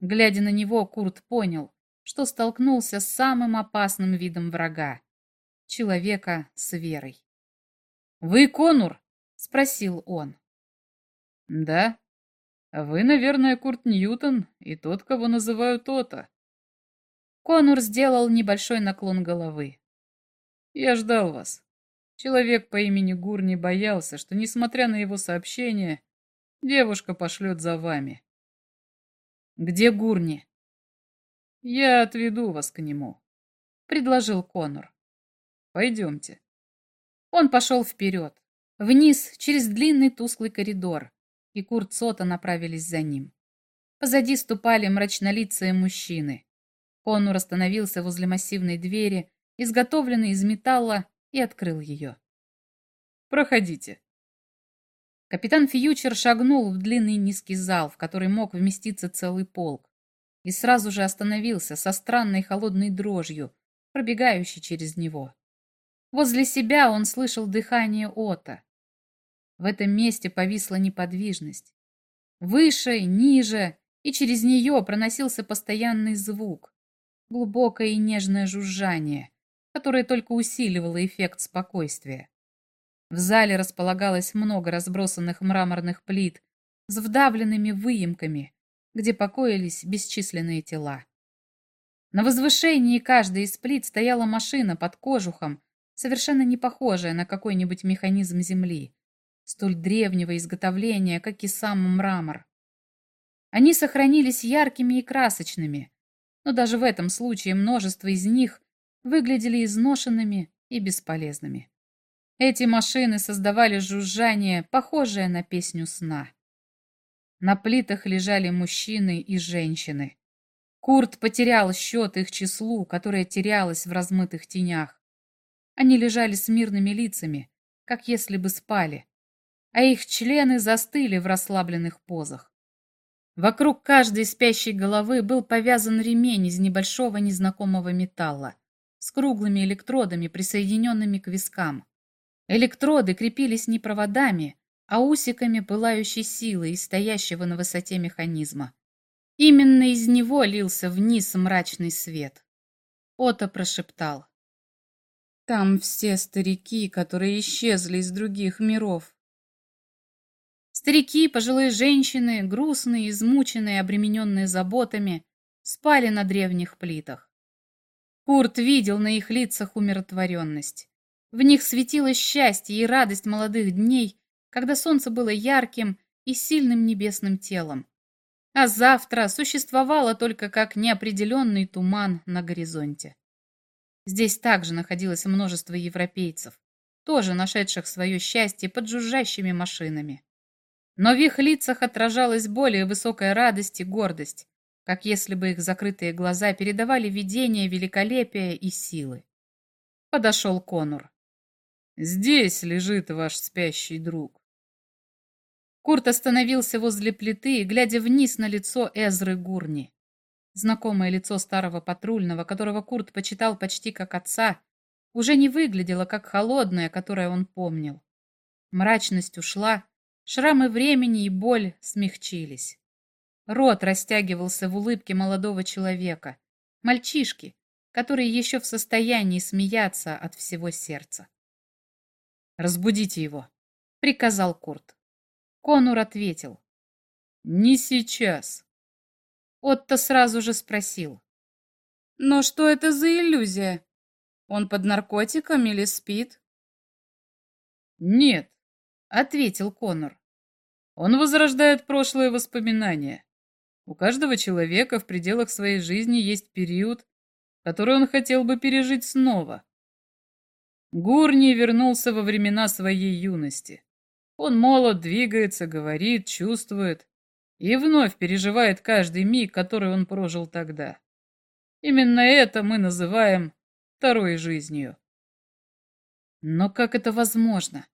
Глядя на него, Курт понял, что столкнулся с самым опасным видом врага — человека с верой. «Вы Конур?» — спросил он. «Да. Вы, наверное, Курт Ньютон и тот, кого называют Ота». Конур сделал небольшой наклон головы. «Я ждал вас. Человек по имени Гур не боялся, что, несмотря на его сообщение, девушка пошлет за вами. Где Гурни? Я отведу вас к нему, предложил Конор. Пойдемте. Он пошел вперед, вниз, через длинный тусклый коридор, и Курт Сота направились за ним. Позади ступали мрачнолицые мужчины. Конор остановился возле массивной двери, изготовленной из металла и открыл ее. «Проходите». Капитан Фьючер шагнул в длинный низкий зал, в который мог вместиться целый полк, и сразу же остановился со странной холодной дрожью, пробегающей через него. Возле себя он слышал дыхание Ота. В этом месте повисла неподвижность. Выше, ниже, и через нее проносился постоянный звук. Глубокое и нежное жужжание, которое только усиливало эффект спокойствия. В зале располагалось много разбросанных мраморных плит с вдавленными выемками, где покоились бесчисленные тела. На возвышении каждой из плит стояла машина под кожухом, совершенно не похожая на какой-нибудь механизм Земли, столь древнего изготовления, как и сам мрамор. Они сохранились яркими и красочными, но даже в этом случае множество из них выглядели изношенными и бесполезными. Эти машины создавали жужжание, похожее на песню сна. На плитах лежали мужчины и женщины. Курт потерял счет их числу, которое терялось в размытых тенях. Они лежали с мирными лицами, как если бы спали, а их члены застыли в расслабленных позах. Вокруг каждой спящей головы был повязан ремень из небольшого незнакомого металла с круглыми электродами, присоединенными к вискам. Электроды крепились не проводами, а усиками пылающей силы из стоящего на высоте механизма. Именно из него лился вниз мрачный свет. Ото прошептал. «Там все старики, которые исчезли из других миров». Старики, пожилые женщины, грустные, измученные, обремененные заботами, спали на древних плитах. Курт видел на их лицах умиротворенность. В них светилось счастье и радость молодых дней, когда солнце было ярким и сильным небесным телом. А завтра существовало только как неопределенный туман на горизонте. Здесь также находилось множество европейцев, тоже нашедших свое счастье под жужжащими машинами. Но в их лицах отражалась более высокая радость и гордость, как если бы их закрытые глаза передавали видение великолепия и силы. Подошел Конур. «Здесь лежит ваш спящий друг». Курт остановился возле плиты, глядя вниз на лицо Эзры Гурни. Знакомое лицо старого патрульного, которого Курт почитал почти как отца, уже не выглядело как холодное, которое он помнил. Мрачность ушла, шрамы времени и боль смягчились. Рот растягивался в улыбке молодого человека, мальчишки, который еще в состоянии смеяться от всего сердца. «Разбудите его», — приказал Курт. Конур ответил. «Не сейчас». Отто сразу же спросил. «Но что это за иллюзия? Он под наркотиком или спит?» «Нет», — ответил Конур. «Он возрождает прошлые воспоминания. У каждого человека в пределах своей жизни есть период, который он хотел бы пережить снова. Гурни вернулся во времена своей юности. Он молод, двигается, говорит, чувствует и вновь переживает каждый миг, который он прожил тогда. Именно это мы называем второй жизнью. Но как это возможно?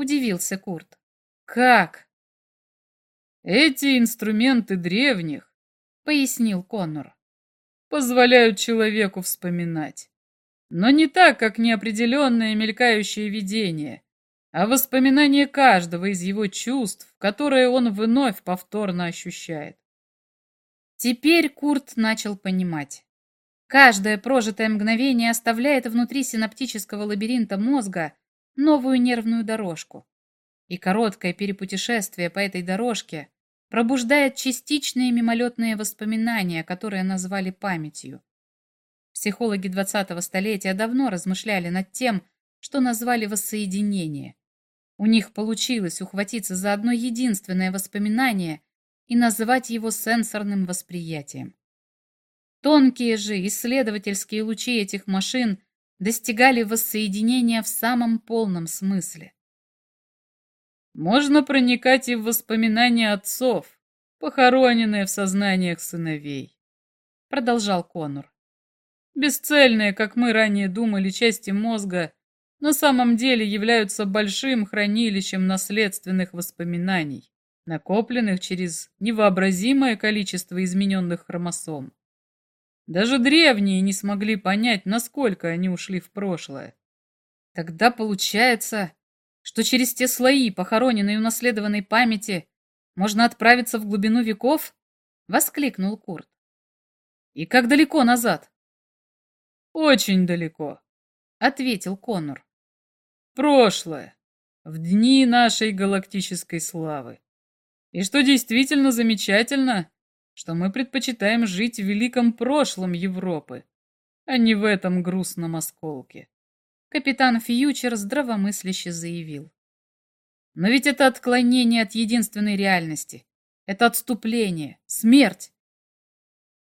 Удивился Курт. Как? Эти инструменты древних, пояснил Коннор, позволяют человеку вспоминать. Но не так, как неопределенное мелькающее видение, а воспоминание каждого из его чувств, которые он вновь повторно ощущает. Теперь Курт начал понимать. Каждое прожитое мгновение оставляет внутри синаптического лабиринта мозга новую нервную дорожку. И короткое перепутешествие по этой дорожке пробуждает частичные мимолетные воспоминания, которые назвали памятью. Психологи 20-го столетия давно размышляли над тем, что назвали воссоединение. У них получилось ухватиться за одно единственное воспоминание и назвать его сенсорным восприятием. Тонкие же исследовательские лучи этих машин достигали воссоединения в самом полном смысле. Можно проникать и в воспоминания отцов, похороненные в сознаниях сыновей, продолжал Конур. Бесцельные, как мы ранее думали, части мозга на самом деле являются большим хранилищем наследственных воспоминаний, накопленных через невообразимое количество измененных хромосом. Даже древние не смогли понять, насколько они ушли в прошлое. Тогда получается, что через те слои, похороненной и унаследованной памяти, можно отправиться в глубину веков? Воскликнул Курт. И как далеко назад? Очень далеко, ответил Коннор прошлое, в дни нашей галактической славы. И что действительно замечательно, что мы предпочитаем жить в великом прошлом Европы, а не в этом грустном осколке. Капитан Фьючер здравомысляще заявил. Но ведь это отклонение от единственной реальности. Это отступление, смерть.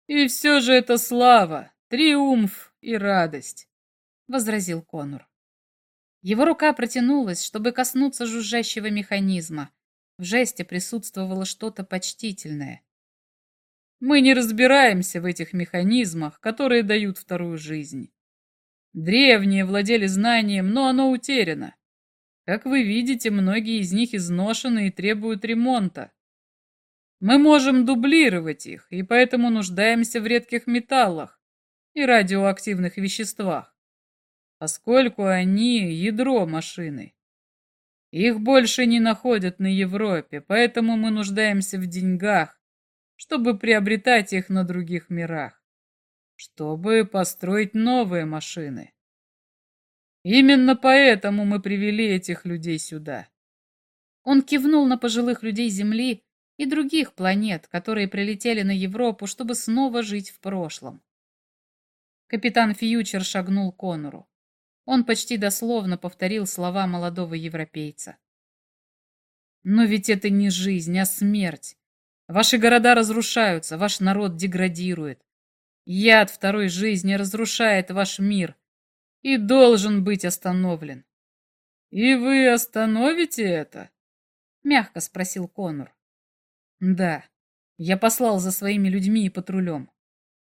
И все же это слава, триумф и радость, — возразил Конур. Его рука протянулась, чтобы коснуться жужжащего механизма. В жесте присутствовало что-то почтительное. Мы не разбираемся в этих механизмах, которые дают вторую жизнь. Древние владели знанием, но оно утеряно. Как вы видите, многие из них изношены и требуют ремонта. Мы можем дублировать их, и поэтому нуждаемся в редких металлах и радиоактивных веществах поскольку они ядро машины. Их больше не находят на Европе, поэтому мы нуждаемся в деньгах, чтобы приобретать их на других мирах, чтобы построить новые машины. Именно поэтому мы привели этих людей сюда. Он кивнул на пожилых людей Земли и других планет, которые прилетели на Европу, чтобы снова жить в прошлом. Капитан Фьючер шагнул к Конору. Он почти дословно повторил слова молодого европейца. «Но ведь это не жизнь, а смерть. Ваши города разрушаются, ваш народ деградирует. Яд второй жизни разрушает ваш мир и должен быть остановлен. И вы остановите это? Мягко спросил Конор. Да, я послал за своими людьми и патрулем.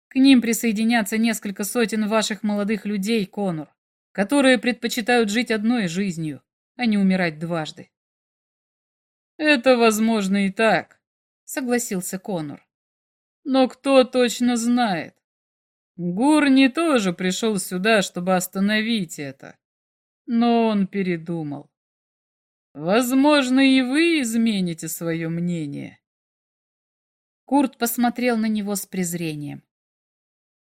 К ним присоединятся несколько сотен ваших молодых людей, Конор, которые предпочитают жить одной жизнью, а не умирать дважды. Это возможно и так, согласился Конор. Но кто точно знает? Гурни тоже пришел сюда, чтобы остановить это. Но он передумал. Возможно, и вы измените свое мнение. Курт посмотрел на него с презрением.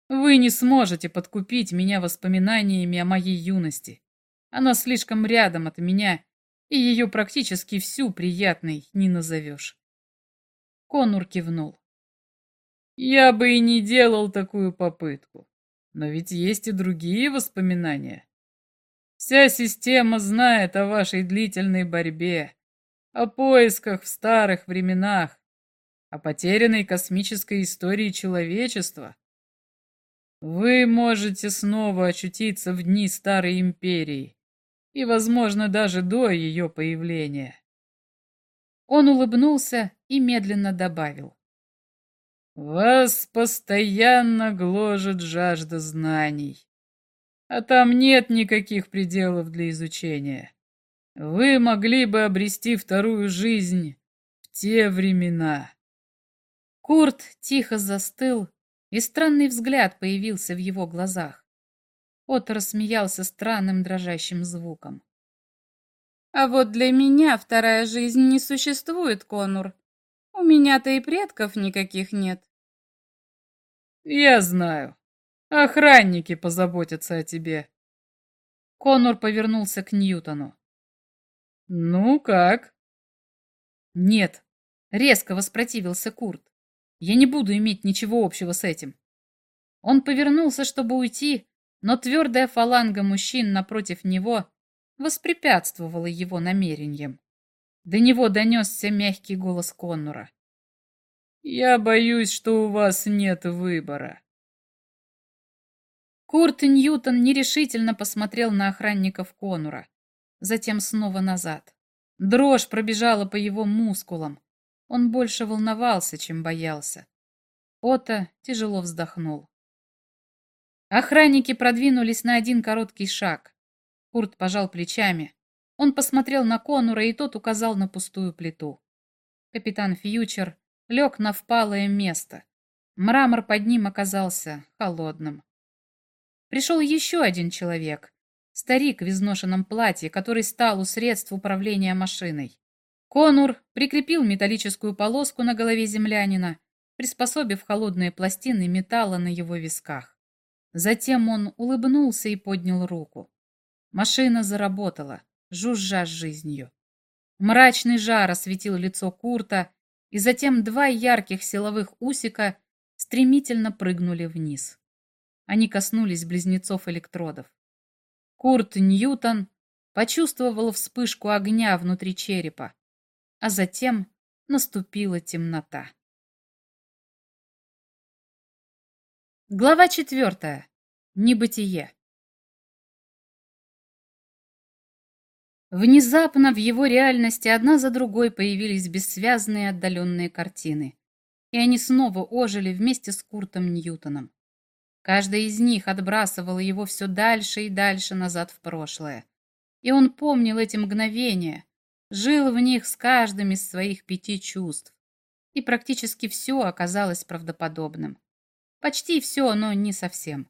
Вы не сможете подкупить меня воспоминаниями о моей юности. Она слишком рядом от меня, и ее практически всю приятной не назовешь. Конур кивнул. Я бы и не делал такую попытку. Но ведь есть и другие воспоминания. Вся система знает о вашей длительной борьбе, о поисках в старых временах, о потерянной космической истории человечества. Вы можете снова очутиться в дни Старой Империи и, возможно, даже до ее появления. Он улыбнулся и медленно добавил. «Вас постоянно гложет жажда знаний, а там нет никаких пределов для изучения. Вы могли бы обрести вторую жизнь в те времена». Курт тихо застыл, и странный взгляд появился в его глазах. От рассмеялся странным дрожащим звуком. А вот для меня вторая жизнь не существует, Конур. Меня-то и предков никаких нет. Я знаю. Охранники позаботятся о тебе. Конур повернулся к Ньютону. Ну как? Нет, резко воспротивился Курт. Я не буду иметь ничего общего с этим. Он повернулся, чтобы уйти, но твердая фаланга мужчин напротив него воспрепятствовало его намерениям. До него донесся мягкий голос Коннора. «Я боюсь, что у вас нет выбора». Курт Ньютон нерешительно посмотрел на охранников Конура, затем снова назад. Дрожь пробежала по его мускулам. Он больше волновался, чем боялся. Ота тяжело вздохнул. Охранники продвинулись на один короткий шаг. Курт пожал плечами. Он посмотрел на Конура, и тот указал на пустую плиту. Капитан Фьючер лег на впалое место. Мрамор под ним оказался холодным. Пришел еще один человек. Старик в изношенном платье, который стал у средств управления машиной. Конур прикрепил металлическую полоску на голове землянина, приспособив холодные пластины металла на его висках. Затем он улыбнулся и поднял руку. Машина заработала, жужжа с жизнью. Мрачный жар осветил лицо Курта, и затем два ярких силовых усика стремительно прыгнули вниз. Они коснулись близнецов электродов. Курт Ньютон почувствовал вспышку огня внутри черепа, а затем наступила темнота. Глава четвертая. Небытие. Внезапно в его реальности одна за другой появились бессвязные отдаленные картины. И они снова ожили вместе с Куртом Ньютоном. Каждая из них отбрасывала его все дальше и дальше назад в прошлое. И он помнил эти мгновения, жил в них с каждым из своих пяти чувств. И практически все оказалось правдоподобным. Почти все, но не совсем.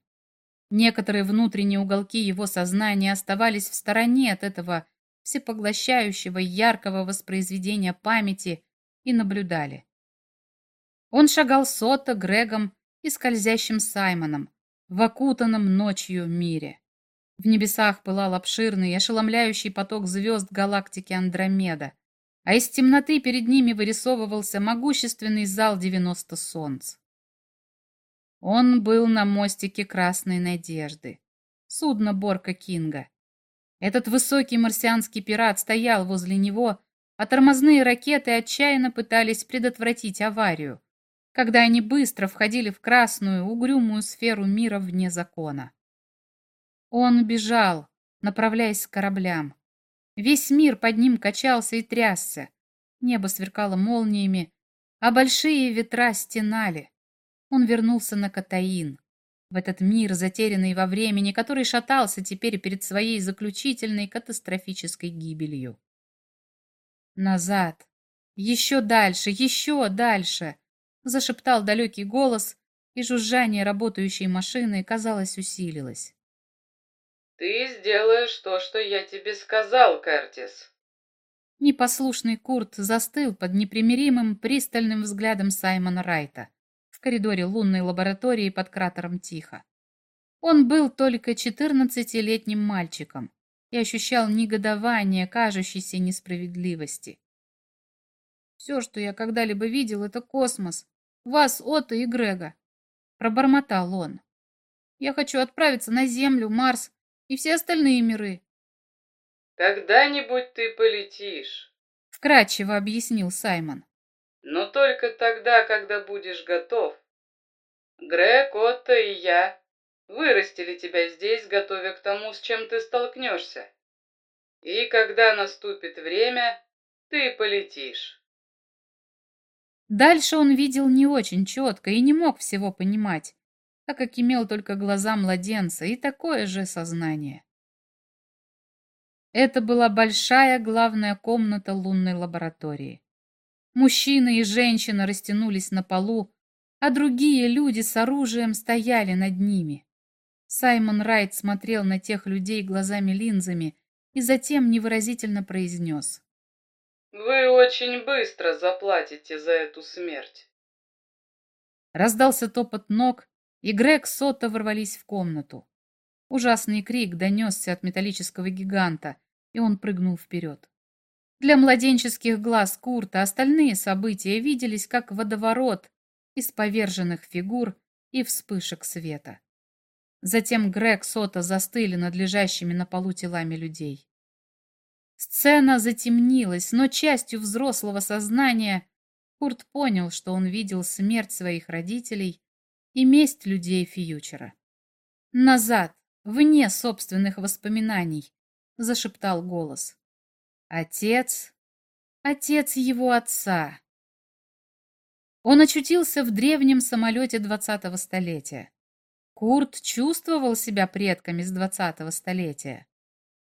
Некоторые внутренние уголки его сознания оставались в стороне от этого всепоглощающего яркого воспроизведения памяти и наблюдали. Он шагал Сота, Грегом и скользящим Саймоном в окутанном ночью мире. В небесах пылал обширный и ошеломляющий поток звезд галактики Андромеда, а из темноты перед ними вырисовывался могущественный зал 90 солнц. Он был на мостике Красной Надежды, судно Борка Кинга. Этот высокий марсианский пират стоял возле него, а тормозные ракеты отчаянно пытались предотвратить аварию, когда они быстро входили в красную, угрюмую сферу мира вне закона. Он бежал, направляясь к кораблям. Весь мир под ним качался и трясся. Небо сверкало молниями, а большие ветра стенали. Он вернулся на Катаин, в этот мир, затерянный во времени, который шатался теперь перед своей заключительной катастрофической гибелью. Назад, еще дальше, еще дальше, зашептал далекий голос, и жужжание работающей машины, казалось, усилилось. «Ты сделаешь то, что я тебе сказал, Кертис». Непослушный Курт застыл под непримиримым пристальным взглядом Саймона Райта в коридоре лунной лаборатории под кратером Тихо. Он был только четырнадцатилетним мальчиком и ощущал негодование кажущейся несправедливости. «Все, что я когда-либо видел, это космос. Вас, Отто и Грега», — пробормотал он. «Я хочу отправиться на Землю, Марс и все остальные миры». «Когда-нибудь ты полетишь», — вкратчиво объяснил Саймон. Но только тогда, когда будешь готов. Грег, Отто и я вырастили тебя здесь, готовя к тому, с чем ты столкнешься. И когда наступит время, ты полетишь. Дальше он видел не очень четко и не мог всего понимать, так как имел только глаза младенца и такое же сознание. Это была большая главная комната лунной лаборатории. Мужчина и женщина растянулись на полу, а другие люди с оружием стояли над ними. Саймон Райт смотрел на тех людей глазами-линзами и затем невыразительно произнес. «Вы очень быстро заплатите за эту смерть». Раздался топот ног, и Грег с Отто ворвались в комнату. Ужасный крик донесся от металлического гиганта, и он прыгнул вперед. Для младенческих глаз Курта остальные события виделись как водоворот из поверженных фигур и вспышек света. Затем Грег Сота застыли над лежащими на полу телами людей. Сцена затемнилась, но частью взрослого сознания Курт понял, что он видел смерть своих родителей и месть людей Фьючера. «Назад, вне собственных воспоминаний», — зашептал голос. Отец, отец его отца. Он очутился в древнем самолете двадцатого столетия. Курт чувствовал себя предками с двадцатого столетия.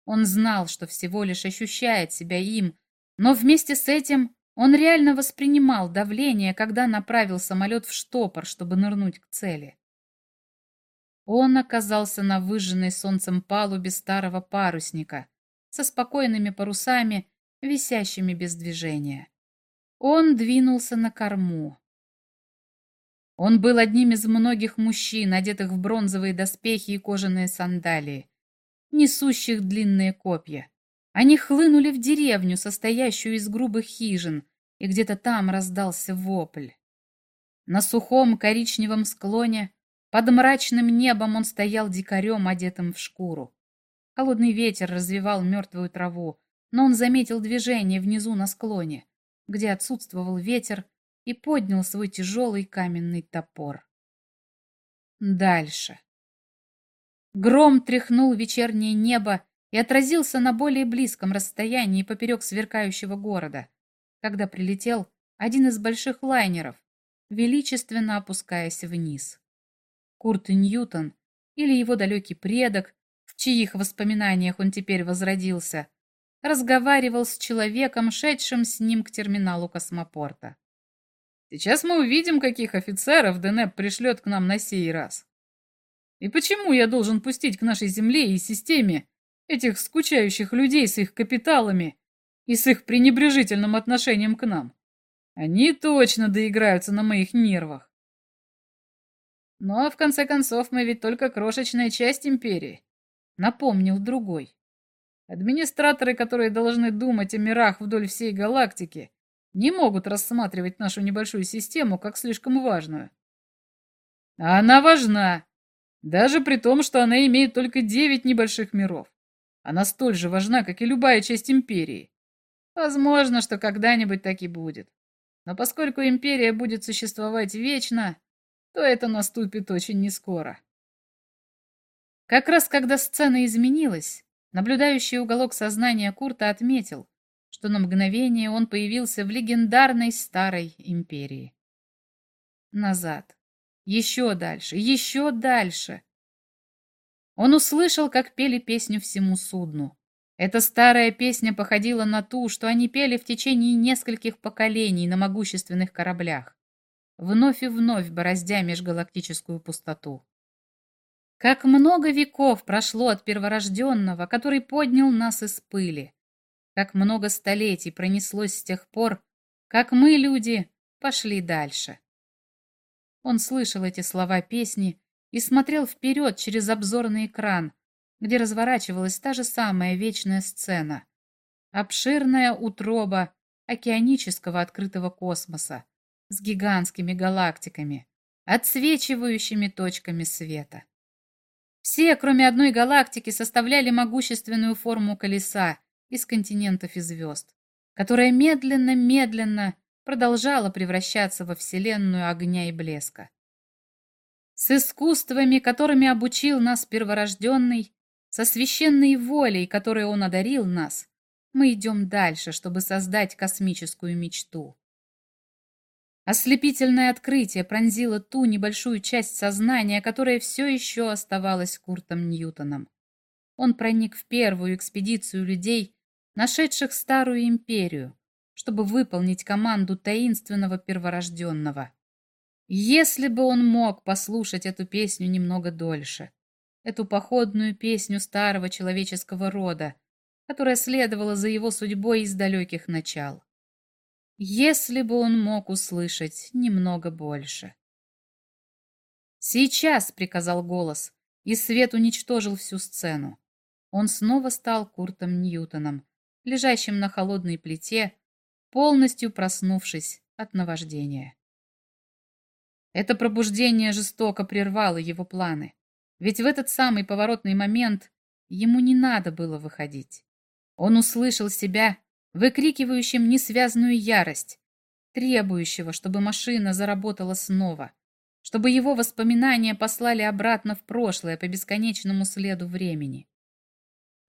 Он знал, что всего лишь ощущает себя им, но вместе с этим он реально воспринимал давление, когда направил самолет в штопор, чтобы нырнуть к цели. Он оказался на выжженной солнцем палубе старого парусника, со спокойными парусами, висящими без движения. Он двинулся на корму. Он был одним из многих мужчин, одетых в бронзовые доспехи и кожаные сандалии, несущих длинные копья. Они хлынули в деревню, состоящую из грубых хижин, и где-то там раздался вопль. На сухом коричневом склоне, под мрачным небом он стоял дикарем, одетым в шкуру. Холодный ветер развивал мертвую траву, но он заметил движение внизу на склоне, где отсутствовал ветер, и поднял свой тяжелый каменный топор. Дальше. Гром тряхнул вечернее небо и отразился на более близком расстоянии поперек сверкающего города, когда прилетел один из больших лайнеров, величественно опускаясь вниз. Курт Ньютон или его далекий предок в чьих воспоминаниях он теперь возродился, разговаривал с человеком, шедшим с ним к терминалу космопорта. Сейчас мы увидим, каких офицеров Денеп пришлет к нам на сей раз. И почему я должен пустить к нашей Земле и системе этих скучающих людей с их капиталами и с их пренебрежительным отношением к нам. Они точно доиграются на моих нервах. Но, в конце концов, мы ведь только крошечная часть империи, напомнил другой. Администраторы, которые должны думать о мирах вдоль всей галактики, не могут рассматривать нашу небольшую систему как слишком важную. А она важна, даже при том, что она имеет только девять небольших миров. Она столь же важна, как и любая часть империи. Возможно, что когда-нибудь так и будет. Но поскольку империя будет существовать вечно, то это наступит очень нескоро. Как раз когда сцена изменилась, наблюдающий уголок сознания Курта отметил, что на мгновение он появился в легендарной старой империи. Назад. Еще дальше, еще дальше. Он услышал, как пели песню всему судну. Эта старая песня походила на ту, что они пели в течение нескольких поколений на могущественных кораблях, вновь и вновь бороздя межгалактическую пустоту. Как много веков прошло от перворожденного, который поднял нас из пыли. Как много столетий пронеслось с тех пор, как мы, люди, пошли дальше. Он слышал эти слова песни и смотрел вперед через обзорный экран, где разворачивалась та же самая вечная сцена. Обширная утроба океанического открытого космоса с гигантскими галактиками, отсвечивающими точками света. Все, кроме одной галактики, составляли могущественную форму колеса, из континентов и звезд, которая медленно-медленно продолжала превращаться во вселенную огня и блеска. С искусствами, которыми обучил нас перворожденный, со священной волей, которой он одарил нас, мы идем дальше, чтобы создать космическую мечту. Ослепительное открытие пронзило ту небольшую часть сознания, которая все еще оставалась Куртом Ньютоном. Он проник в первую экспедицию людей, нашедших старую империю, чтобы выполнить команду таинственного перворожденного. Если бы он мог послушать эту песню немного дольше, эту походную песню старого человеческого рода, которая следовала за его судьбой из далеких начал. Если бы он мог услышать немного больше. «Сейчас!» — приказал голос, и свет уничтожил всю сцену. Он снова стал Куртом Ньютоном, лежащим на холодной плите, полностью проснувшись от наваждения. Это пробуждение жестоко прервало его планы, ведь в этот самый поворотный момент ему не надо было выходить. Он услышал себя выкрикивающим несвязную ярость, требующего, чтобы машина заработала снова, чтобы его воспоминания послали обратно в прошлое по бесконечному следу времени.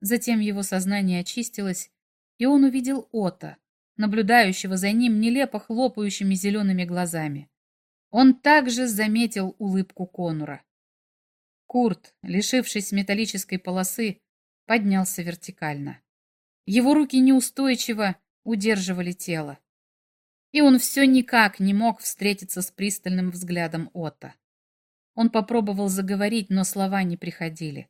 Затем его сознание очистилось, и он увидел Ота, наблюдающего за ним нелепо хлопающими зелеными глазами. Он также заметил улыбку Конура. Курт, лишившись металлической полосы, поднялся вертикально. Его руки неустойчиво удерживали тело. И он все никак не мог встретиться с пристальным взглядом Ота. Он попробовал заговорить, но слова не приходили.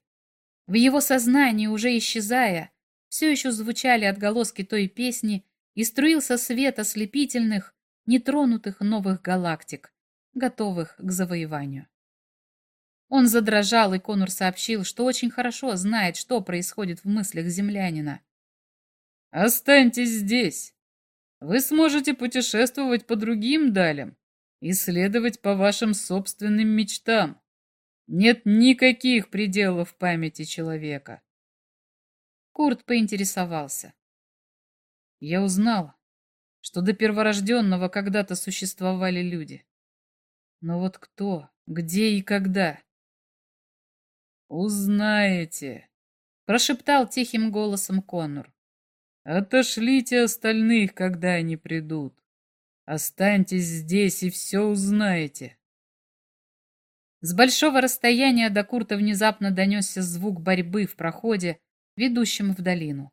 В его сознании, уже исчезая, все еще звучали отголоски той песни и струился свет ослепительных, нетронутых новых галактик, готовых к завоеванию. Он задрожал, и Конур сообщил, что очень хорошо знает, что происходит в мыслях землянина. «Останьтесь здесь. Вы сможете путешествовать по другим далям, исследовать по вашим собственным мечтам. Нет никаких пределов памяти человека. Курт поинтересовался. Я узнал, что до перворожденного когда-то существовали люди. Но вот кто, где и когда? «Узнаете», — прошептал тихим голосом Коннор. «Отошлите остальных, когда они придут. Останьтесь здесь и все узнаете». С большого расстояния до Курта внезапно донесся звук борьбы в проходе, ведущим в долину.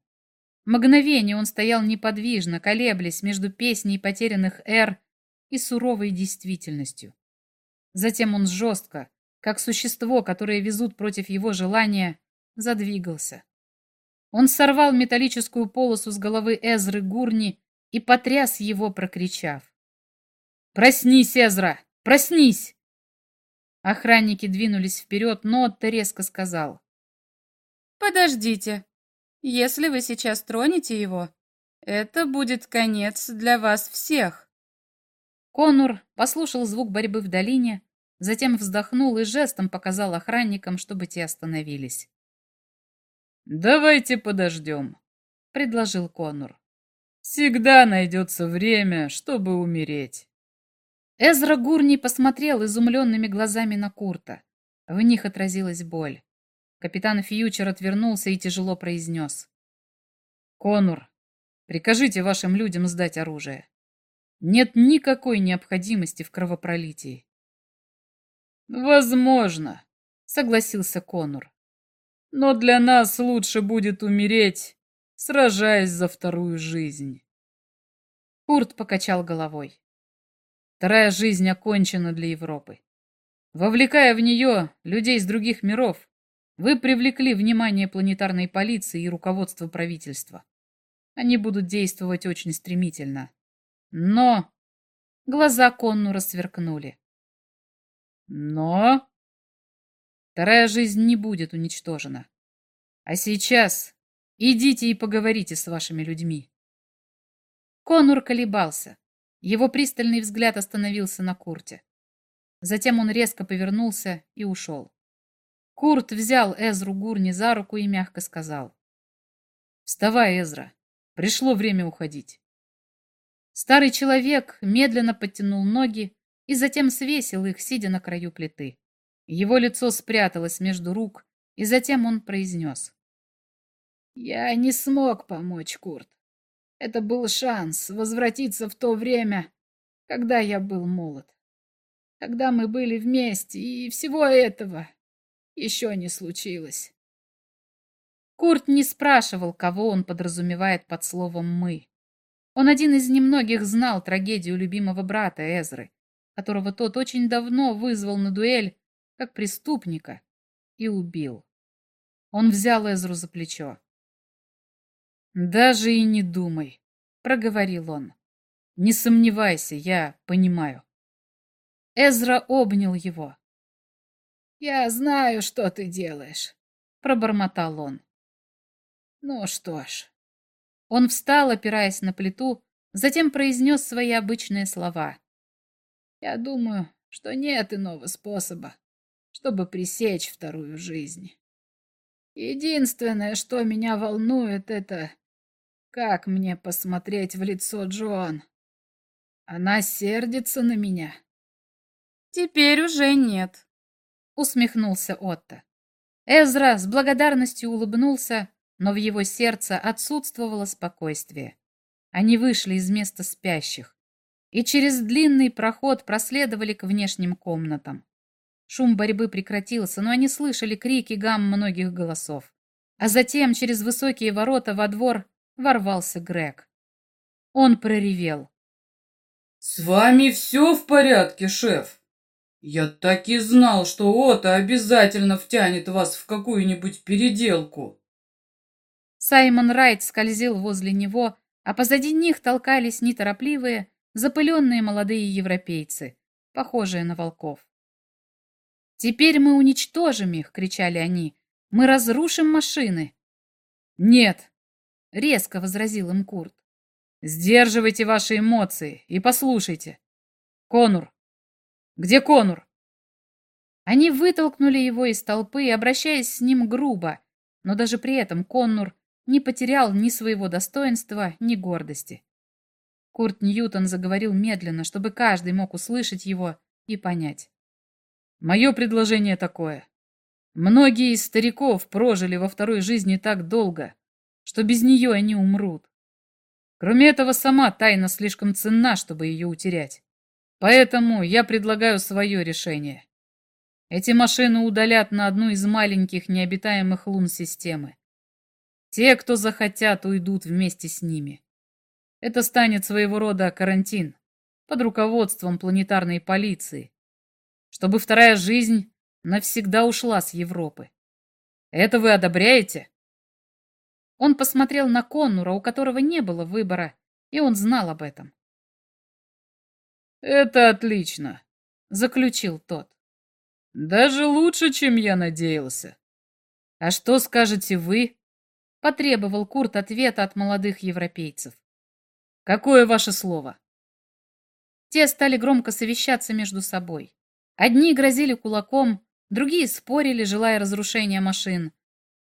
Мгновение он стоял неподвижно, колеблясь между песней потерянных эр и суровой действительностью. Затем он жестко, как существо, которое везут против его желания, задвигался. Он сорвал металлическую полосу с головы Эзры Гурни и потряс его, прокричав. «Проснись, Эзра! Проснись!» Охранники двинулись вперед, но Отто резко сказал. «Подождите. Если вы сейчас тронете его, это будет конец для вас всех». Конур послушал звук борьбы в долине, затем вздохнул и жестом показал охранникам, чтобы те остановились. «Давайте подождем», — предложил Конур. «Всегда найдется время, чтобы умереть». Эзра Гурни посмотрел изумленными глазами на Курта. В них отразилась боль. Капитан Фьючер отвернулся и тяжело произнес. «Конур, прикажите вашим людям сдать оружие. Нет никакой необходимости в кровопролитии». «Возможно», — согласился Конур. «Но для нас лучше будет умереть, сражаясь за вторую жизнь». Курт покачал головой. Вторая жизнь окончена для Европы. Вовлекая в нее людей из других миров, вы привлекли внимание планетарной полиции и руководства правительства. Они будут действовать очень стремительно. Но... Глаза Коннура сверкнули. Но... Вторая жизнь не будет уничтожена. А сейчас идите и поговорите с вашими людьми. Конур колебался. Его пристальный взгляд остановился на Курте. Затем он резко повернулся и ушел. Курт взял Эзру Гурни за руку и мягко сказал. «Вставай, Эзра. Пришло время уходить». Старый человек медленно подтянул ноги и затем свесил их, сидя на краю плиты. Его лицо спряталось между рук, и затем он произнес. «Я не смог помочь, Курт. Это был шанс возвратиться в то время, когда я был молод. Когда мы были вместе, и всего этого еще не случилось. Курт не спрашивал, кого он подразумевает под словом «мы». Он один из немногих знал трагедию любимого брата Эзры, которого тот очень давно вызвал на дуэль как преступника и убил. Он взял Эзру за плечо. «Даже и не думай», — проговорил он. «Не сомневайся, я понимаю». Эзра обнял его. «Я знаю, что ты делаешь», — пробормотал он. «Ну что ж». Он встал, опираясь на плиту, затем произнес свои обычные слова. «Я думаю, что нет иного способа, чтобы пресечь вторую жизнь. Единственное, что меня волнует, это как мне посмотреть в лицо Джоан? Она сердится на меня. Теперь уже нет, усмехнулся Отто. Эзра с благодарностью улыбнулся, но в его сердце отсутствовало спокойствие. Они вышли из места спящих и через длинный проход проследовали к внешним комнатам. Шум борьбы прекратился, но они слышали крики гам многих голосов. А затем через высокие ворота во двор ворвался Грег. Он проревел. «С вами все в порядке, шеф? Я так и знал, что Ота обязательно втянет вас в какую-нибудь переделку». Саймон Райт скользил возле него, а позади них толкались неторопливые, запыленные молодые европейцы, похожие на волков. «Теперь мы уничтожим их!» — кричали они. «Мы разрушим машины!» «Нет!» резко возразил им Курт. Сдерживайте ваши эмоции и послушайте. Конур! Где Конур? Они вытолкнули его из толпы, обращаясь с ним грубо, но даже при этом Коннур не потерял ни своего достоинства, ни гордости. Курт Ньютон заговорил медленно, чтобы каждый мог услышать его и понять. Мое предложение такое. Многие из стариков прожили во второй жизни так долго, что без нее они умрут. Кроме этого, сама тайна слишком ценна, чтобы ее утерять. Поэтому я предлагаю свое решение. Эти машины удалят на одну из маленьких необитаемых лун системы. Те, кто захотят, уйдут вместе с ними. Это станет своего рода карантин под руководством планетарной полиции, чтобы вторая жизнь навсегда ушла с Европы. Это вы одобряете? Он посмотрел на Коннура, у которого не было выбора, и он знал об этом. «Это отлично», — заключил тот. «Даже лучше, чем я надеялся». «А что скажете вы?» — потребовал Курт ответа от молодых европейцев. «Какое ваше слово?» Те стали громко совещаться между собой. Одни грозили кулаком, другие спорили, желая разрушения машин.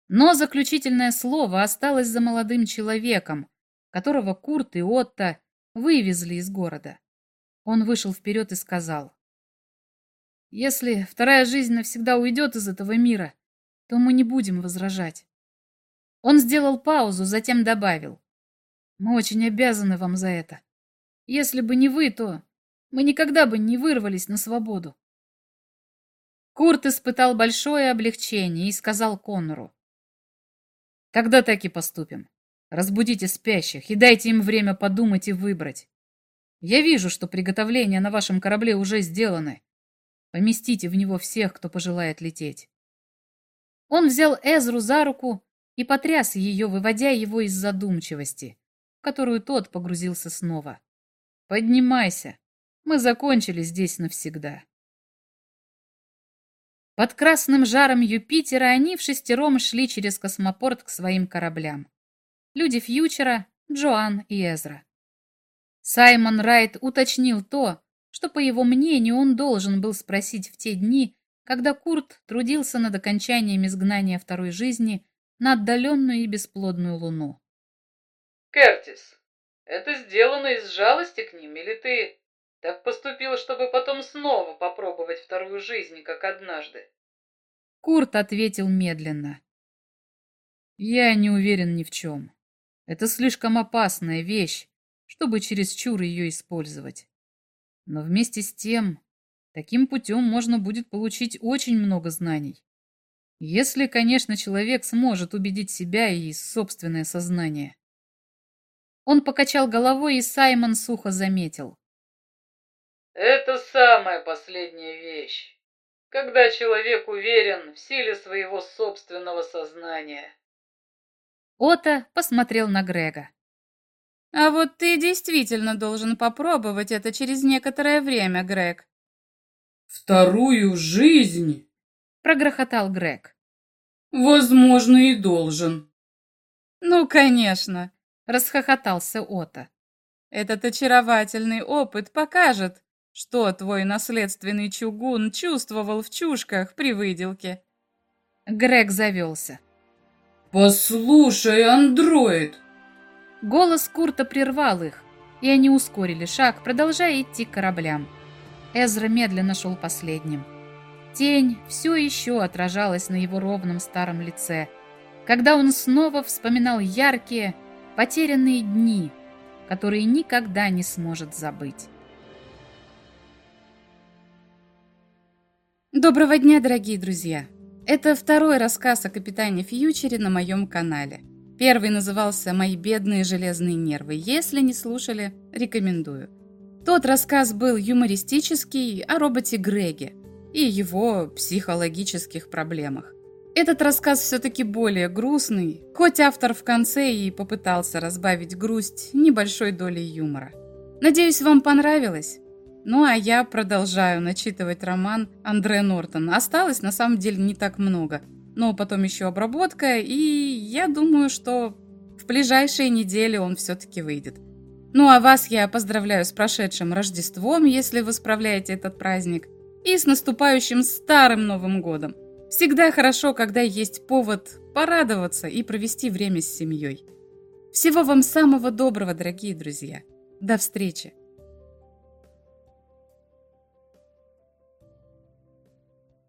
Но заключительное слово осталось за молодым человеком, которого Курт и Отто вывезли из города. Он вышел вперед и сказал. «Если вторая жизнь навсегда уйдет из этого мира, то мы не будем возражать». Он сделал паузу, затем добавил. «Мы очень обязаны вам за это. Если бы не вы, то мы никогда бы не вырвались на свободу». Курт испытал большое облегчение и сказал Коннору. «Тогда так и поступим. Разбудите спящих и дайте им время подумать и выбрать. Я вижу, что приготовления на вашем корабле уже сделаны. Поместите в него всех, кто пожелает лететь. Он взял Эзру за руку и потряс ее, выводя его из задумчивости, в которую тот погрузился снова. «Поднимайся, мы закончили здесь навсегда». Под красным жаром Юпитера они в шестером шли через космопорт к своим кораблям. Люди Фьючера, Джоан и Эзра. Саймон Райт уточнил то, что, по его мнению, он должен был спросить в те дни, когда Курт трудился над окончанием изгнания второй жизни на отдаленную и бесплодную луну. «Кертис, это сделано из жалости к ним, или ты так поступил, чтобы потом снова попробовать вторую жизнь, как однажды?» Курт ответил медленно. «Я не уверен ни в чем. Это слишком опасная вещь, чтобы чересчур ее использовать. Но вместе с тем, таким путем можно будет получить очень много знаний. Если, конечно, человек сможет убедить себя и собственное сознание. Он покачал головой, и Саймон сухо заметил. Это самая последняя вещь. Когда человек уверен в силе своего собственного сознания. Ота посмотрел на Грега. А вот ты действительно должен попробовать это через некоторое время, Грег. Вторую жизнь? Прогрохотал Грег. Возможно, и должен. Ну, конечно, расхохотался Ота. Этот очаровательный опыт покажет, что твой наследственный чугун чувствовал в чушках при выделке. Грег завелся. «Послушай, андроид, Голос Курта прервал их, и они ускорили шаг, продолжая идти к кораблям. Эзра медленно шел последним. Тень все еще отражалась на его ровном старом лице, когда он снова вспоминал яркие, потерянные дни, которые никогда не сможет забыть. Доброго дня, дорогие друзья! Это второй рассказ о капитане Фьючере на моем канале – Первый назывался «Мои бедные железные нервы». Если не слушали, рекомендую. Тот рассказ был юмористический о роботе Греге и его психологических проблемах. Этот рассказ все-таки более грустный, хоть автор в конце и попытался разбавить грусть небольшой долей юмора. Надеюсь, вам понравилось? Ну а я продолжаю начитывать роман Андре Нортон. Осталось на самом деле не так много – но потом еще обработка, и я думаю, что в ближайшие недели он все-таки выйдет. Ну а вас я поздравляю с прошедшим Рождеством, если вы справляете этот праздник, и с наступающим Старым Новым Годом. Всегда хорошо, когда есть повод порадоваться и провести время с семьей. Всего вам самого доброго, дорогие друзья. До встречи!